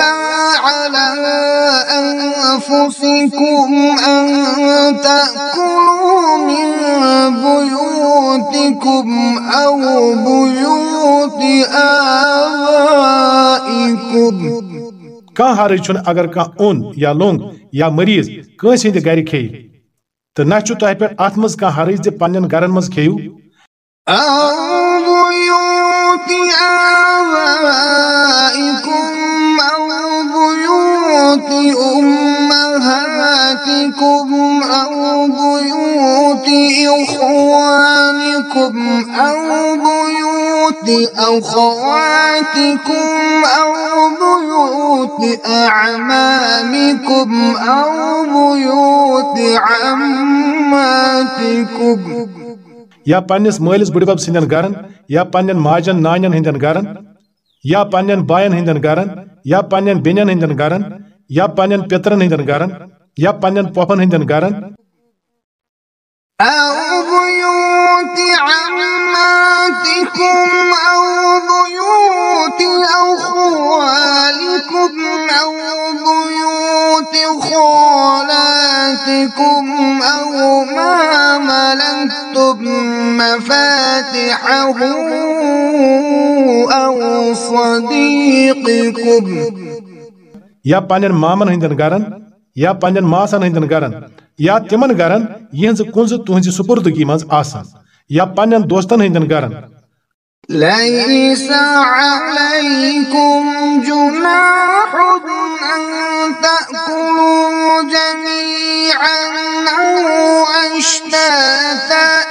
أنفسكم أن تأكلوا من بيوتكم أو بيوت آبائكم. کانٛہہ حرج چھُنہٕ اگر کانٛہہ اوٚن یا لوٚنگ یا مریض کٲنٛسہِ ہٕنٛدِ گرِ کھیٚیہِ؟ تہٕ نہ چھُ تۄہہِ پٮ۪ٹھ اتھ منٛز کانٛہہ حرج زِ پننٮ۪ن گرن منٛز کھیٚیِو؟ أو بيوت أو بيوت إخوانكم أو بيوت أخواتكم أو بيوت أعمامكم أو بيوت عماتكم. یا پننِس مٲلِس بٕڈبب سٕنٛدٮ۪ن گرن، یا پننٮ۪ن ماجن نانٮ۪ن ہٕنٛدٮ۪ن گرن، یا پننٮ۪ن باین ہٕنٛدٮ۪ن گرن، یا پننٮ۪ن بیٚنٮ۪ن ہٕنٛدٮ۪ن گرن، یا پننٮ۪ن پِترن ہٕنٛدٮ۪ن گرن یا پننٮ۪ن پۄپھن ہٕنٛدٮ۪ن گرن أو ما ملكتم مفاتحه أو صديقكم یا پننٮ۪ن مامن ہٕنٛدٮ۪ن گرن یا پننٮ۪ن ماسن ہٕنٛدٮ۪ن گرن یا تِمن گرن یِہنٛزٕ کُنزٕ تُہنٛزِ سُپردگی منٛز آسن یا پننٮ۪ن دوستن ہٕنٛدٮ۪ن گرن۔ ليس عليكم جناح أن تأكلوا جميعا أو أشتاتا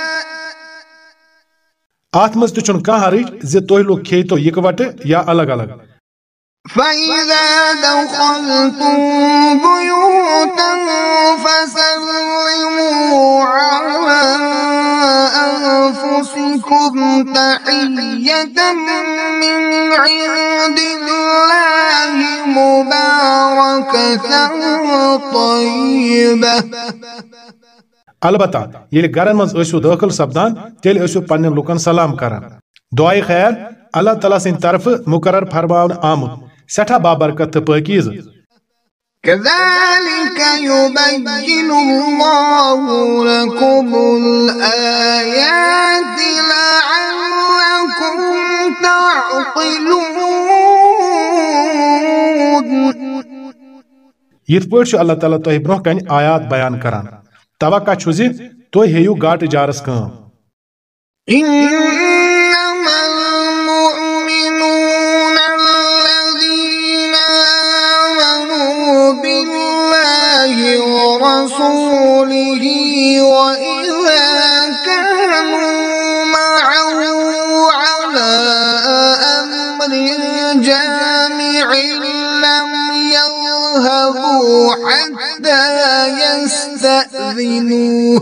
ات مز تہ کانٛہہ حرج زِ تُہۍ لوگ کھیٚیتو اِکوٹہٕ یا الگ الگ۔ فإذا دخلتم بيوتا فسلموا على أنفسكم تحية من عند الله مباركة طيبة البتہ، ییٚلہِ گرن منٛز ٲسِو دٲخل سپدان، تیٚلہِ ٲسِو پننٮ۪ن لُکن سلام کران۔ دعایہِ خیر، اللہ تعالیٰ سٕنٛدِ طرفہٕ مُقرر فرماونہٕ آمُت۔ سٮ۪ٹھاہ بابرکت تہٕ پٲکیٖز كذلك يبين الله لكم الآيات لعلكم تعقلون. پٲٹھۍ چھُ اللہ تعالیٰ تۄہہِ برٛونٛہہ کنہِ آیات بیان کران۔ توقع چھُ زِ تُہۍ ہیٚیِو گاٹہٕ جارس کٲم۔ ورسوله وإذا كانوا معه على أمر جامع لم يذهبوا حتى يستأذنوه.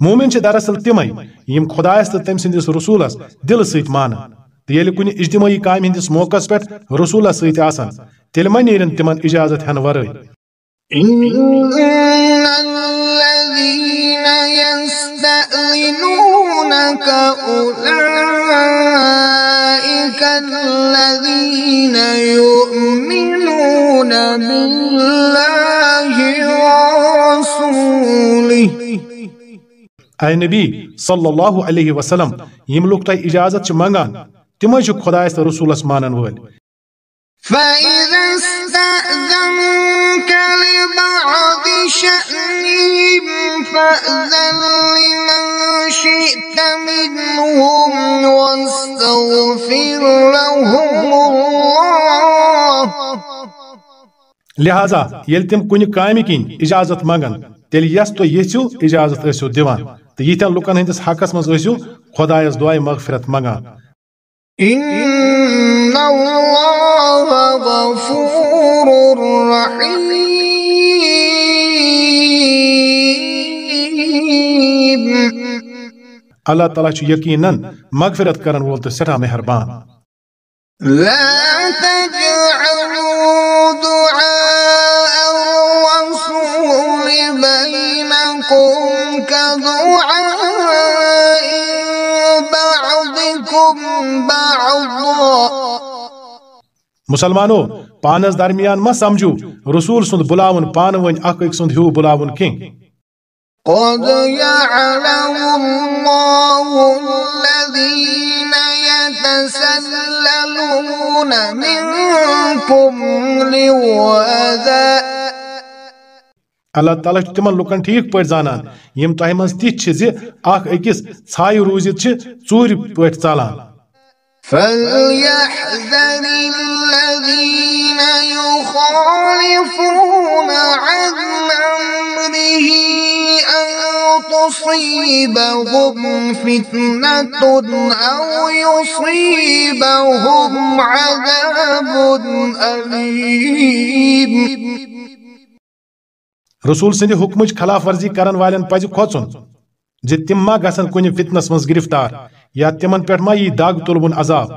مومن چھِ دراصل تِمے یِم خۄدایس تہٕ تٔمۍ سٕنٛدِس رسوٗلس دِلہٕ سۭتۍ مانان تہٕ ییٚلہِ کُنہِ اجتمٲعی کامہِ ہٕنٛدِس موقعس پٮ۪ٹھ رسوٗلس سۭتۍ آسان تیٚلہِ ما نیرن تِمن اجازت ہٮ۪نہٕ ورٲے إن الذين يستأذنونك أولئك الذين يؤمنون بالله ورسوله. أي نبي صلى الله عليه وسلم يملك تاي إجازة مانغان تمشي خدايس رسول اسمانان وول فإذا استأذنك لبعض شأنهم فأذن لمن شئت منهم واستغفر لهم الله. لہذا ییٚلہِ تِم کُنہِ کامہِ کِنۍ اجازت منگن تیٚلہِ یس تُہۍ یژھِو اجازت ٲسِو دِوان تہٕ یِتھٮ۪ن لُکن ہٕنٛدِس حقس منٛز ٲسِو خۄدایس دعایہِ مغفرت منگان۔ اللہ تعالیٰ چھُ یقیٖنن مغفرت کرن وول تہٕ سٮ۪ٹھاہ مہربان۔ لا تجعلوا مسلمانو پانس درمیان ما سمجھو رسول سُنٛد بُلاوُن پانہٕ ؤنۍ اکھ أکۍ سُنٛد ہیوٗ بُلاوُن کینٛہہ قد يعلم الله الذين يتسللون منكم لواذا اللہ تعالیٰ تِمن لُکن ٹھیٖک پٲٹھۍ زانان یِم تۄہہِ منٛز تِتھۍ چھِ زِ اکھ أکِس ژھایہِ روٗزِتھ چھِ ژوٗرِ پٲٹھۍ ژالان۔ فليحذر الذين يخالفون عن أمره أن تصيبهم فتنة أو يصيبهم عذاب أليم. رسول سٕنٛدِ حُکمٕچ خلاف ورزی کرن والٮ۪ن پزِ کھوژُن زِ تِم ما گژھن کُنہِ فتنس منٛز گرفتار یا تِمن پٮ۪ٹھ ما یی دگ تُلوُن عذاب۔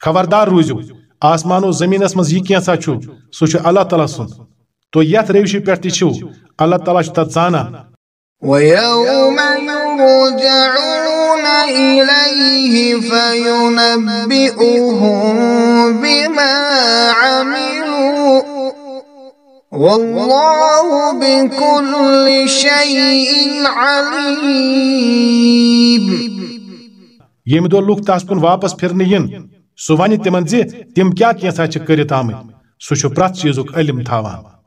خبردار روٗزِو آسمانو زٔمیٖنس منٛز یہِ کینٛژھا چھُ؟ سُہ چھُ اللہ تعالیٰ سُنٛد۔ تُہۍ یتھ ریوشہِ پٮ۪ٹھ تہِ اللہ تعالیٰ چھُ تتھ زانان ويوم يرجعون إليه فينبئهم بما عملوا۔ والله بكل شيء عليم۔ یم دو لوگ تس کن واپس پھرنے ین سہ ون تمن زِ تم کیا کینٛژھا چھ کٔرِتھ آمٕتۍ؟ سُہ چھُ پرٛٮ۪تھ چیٖزُک علم تھاوان۔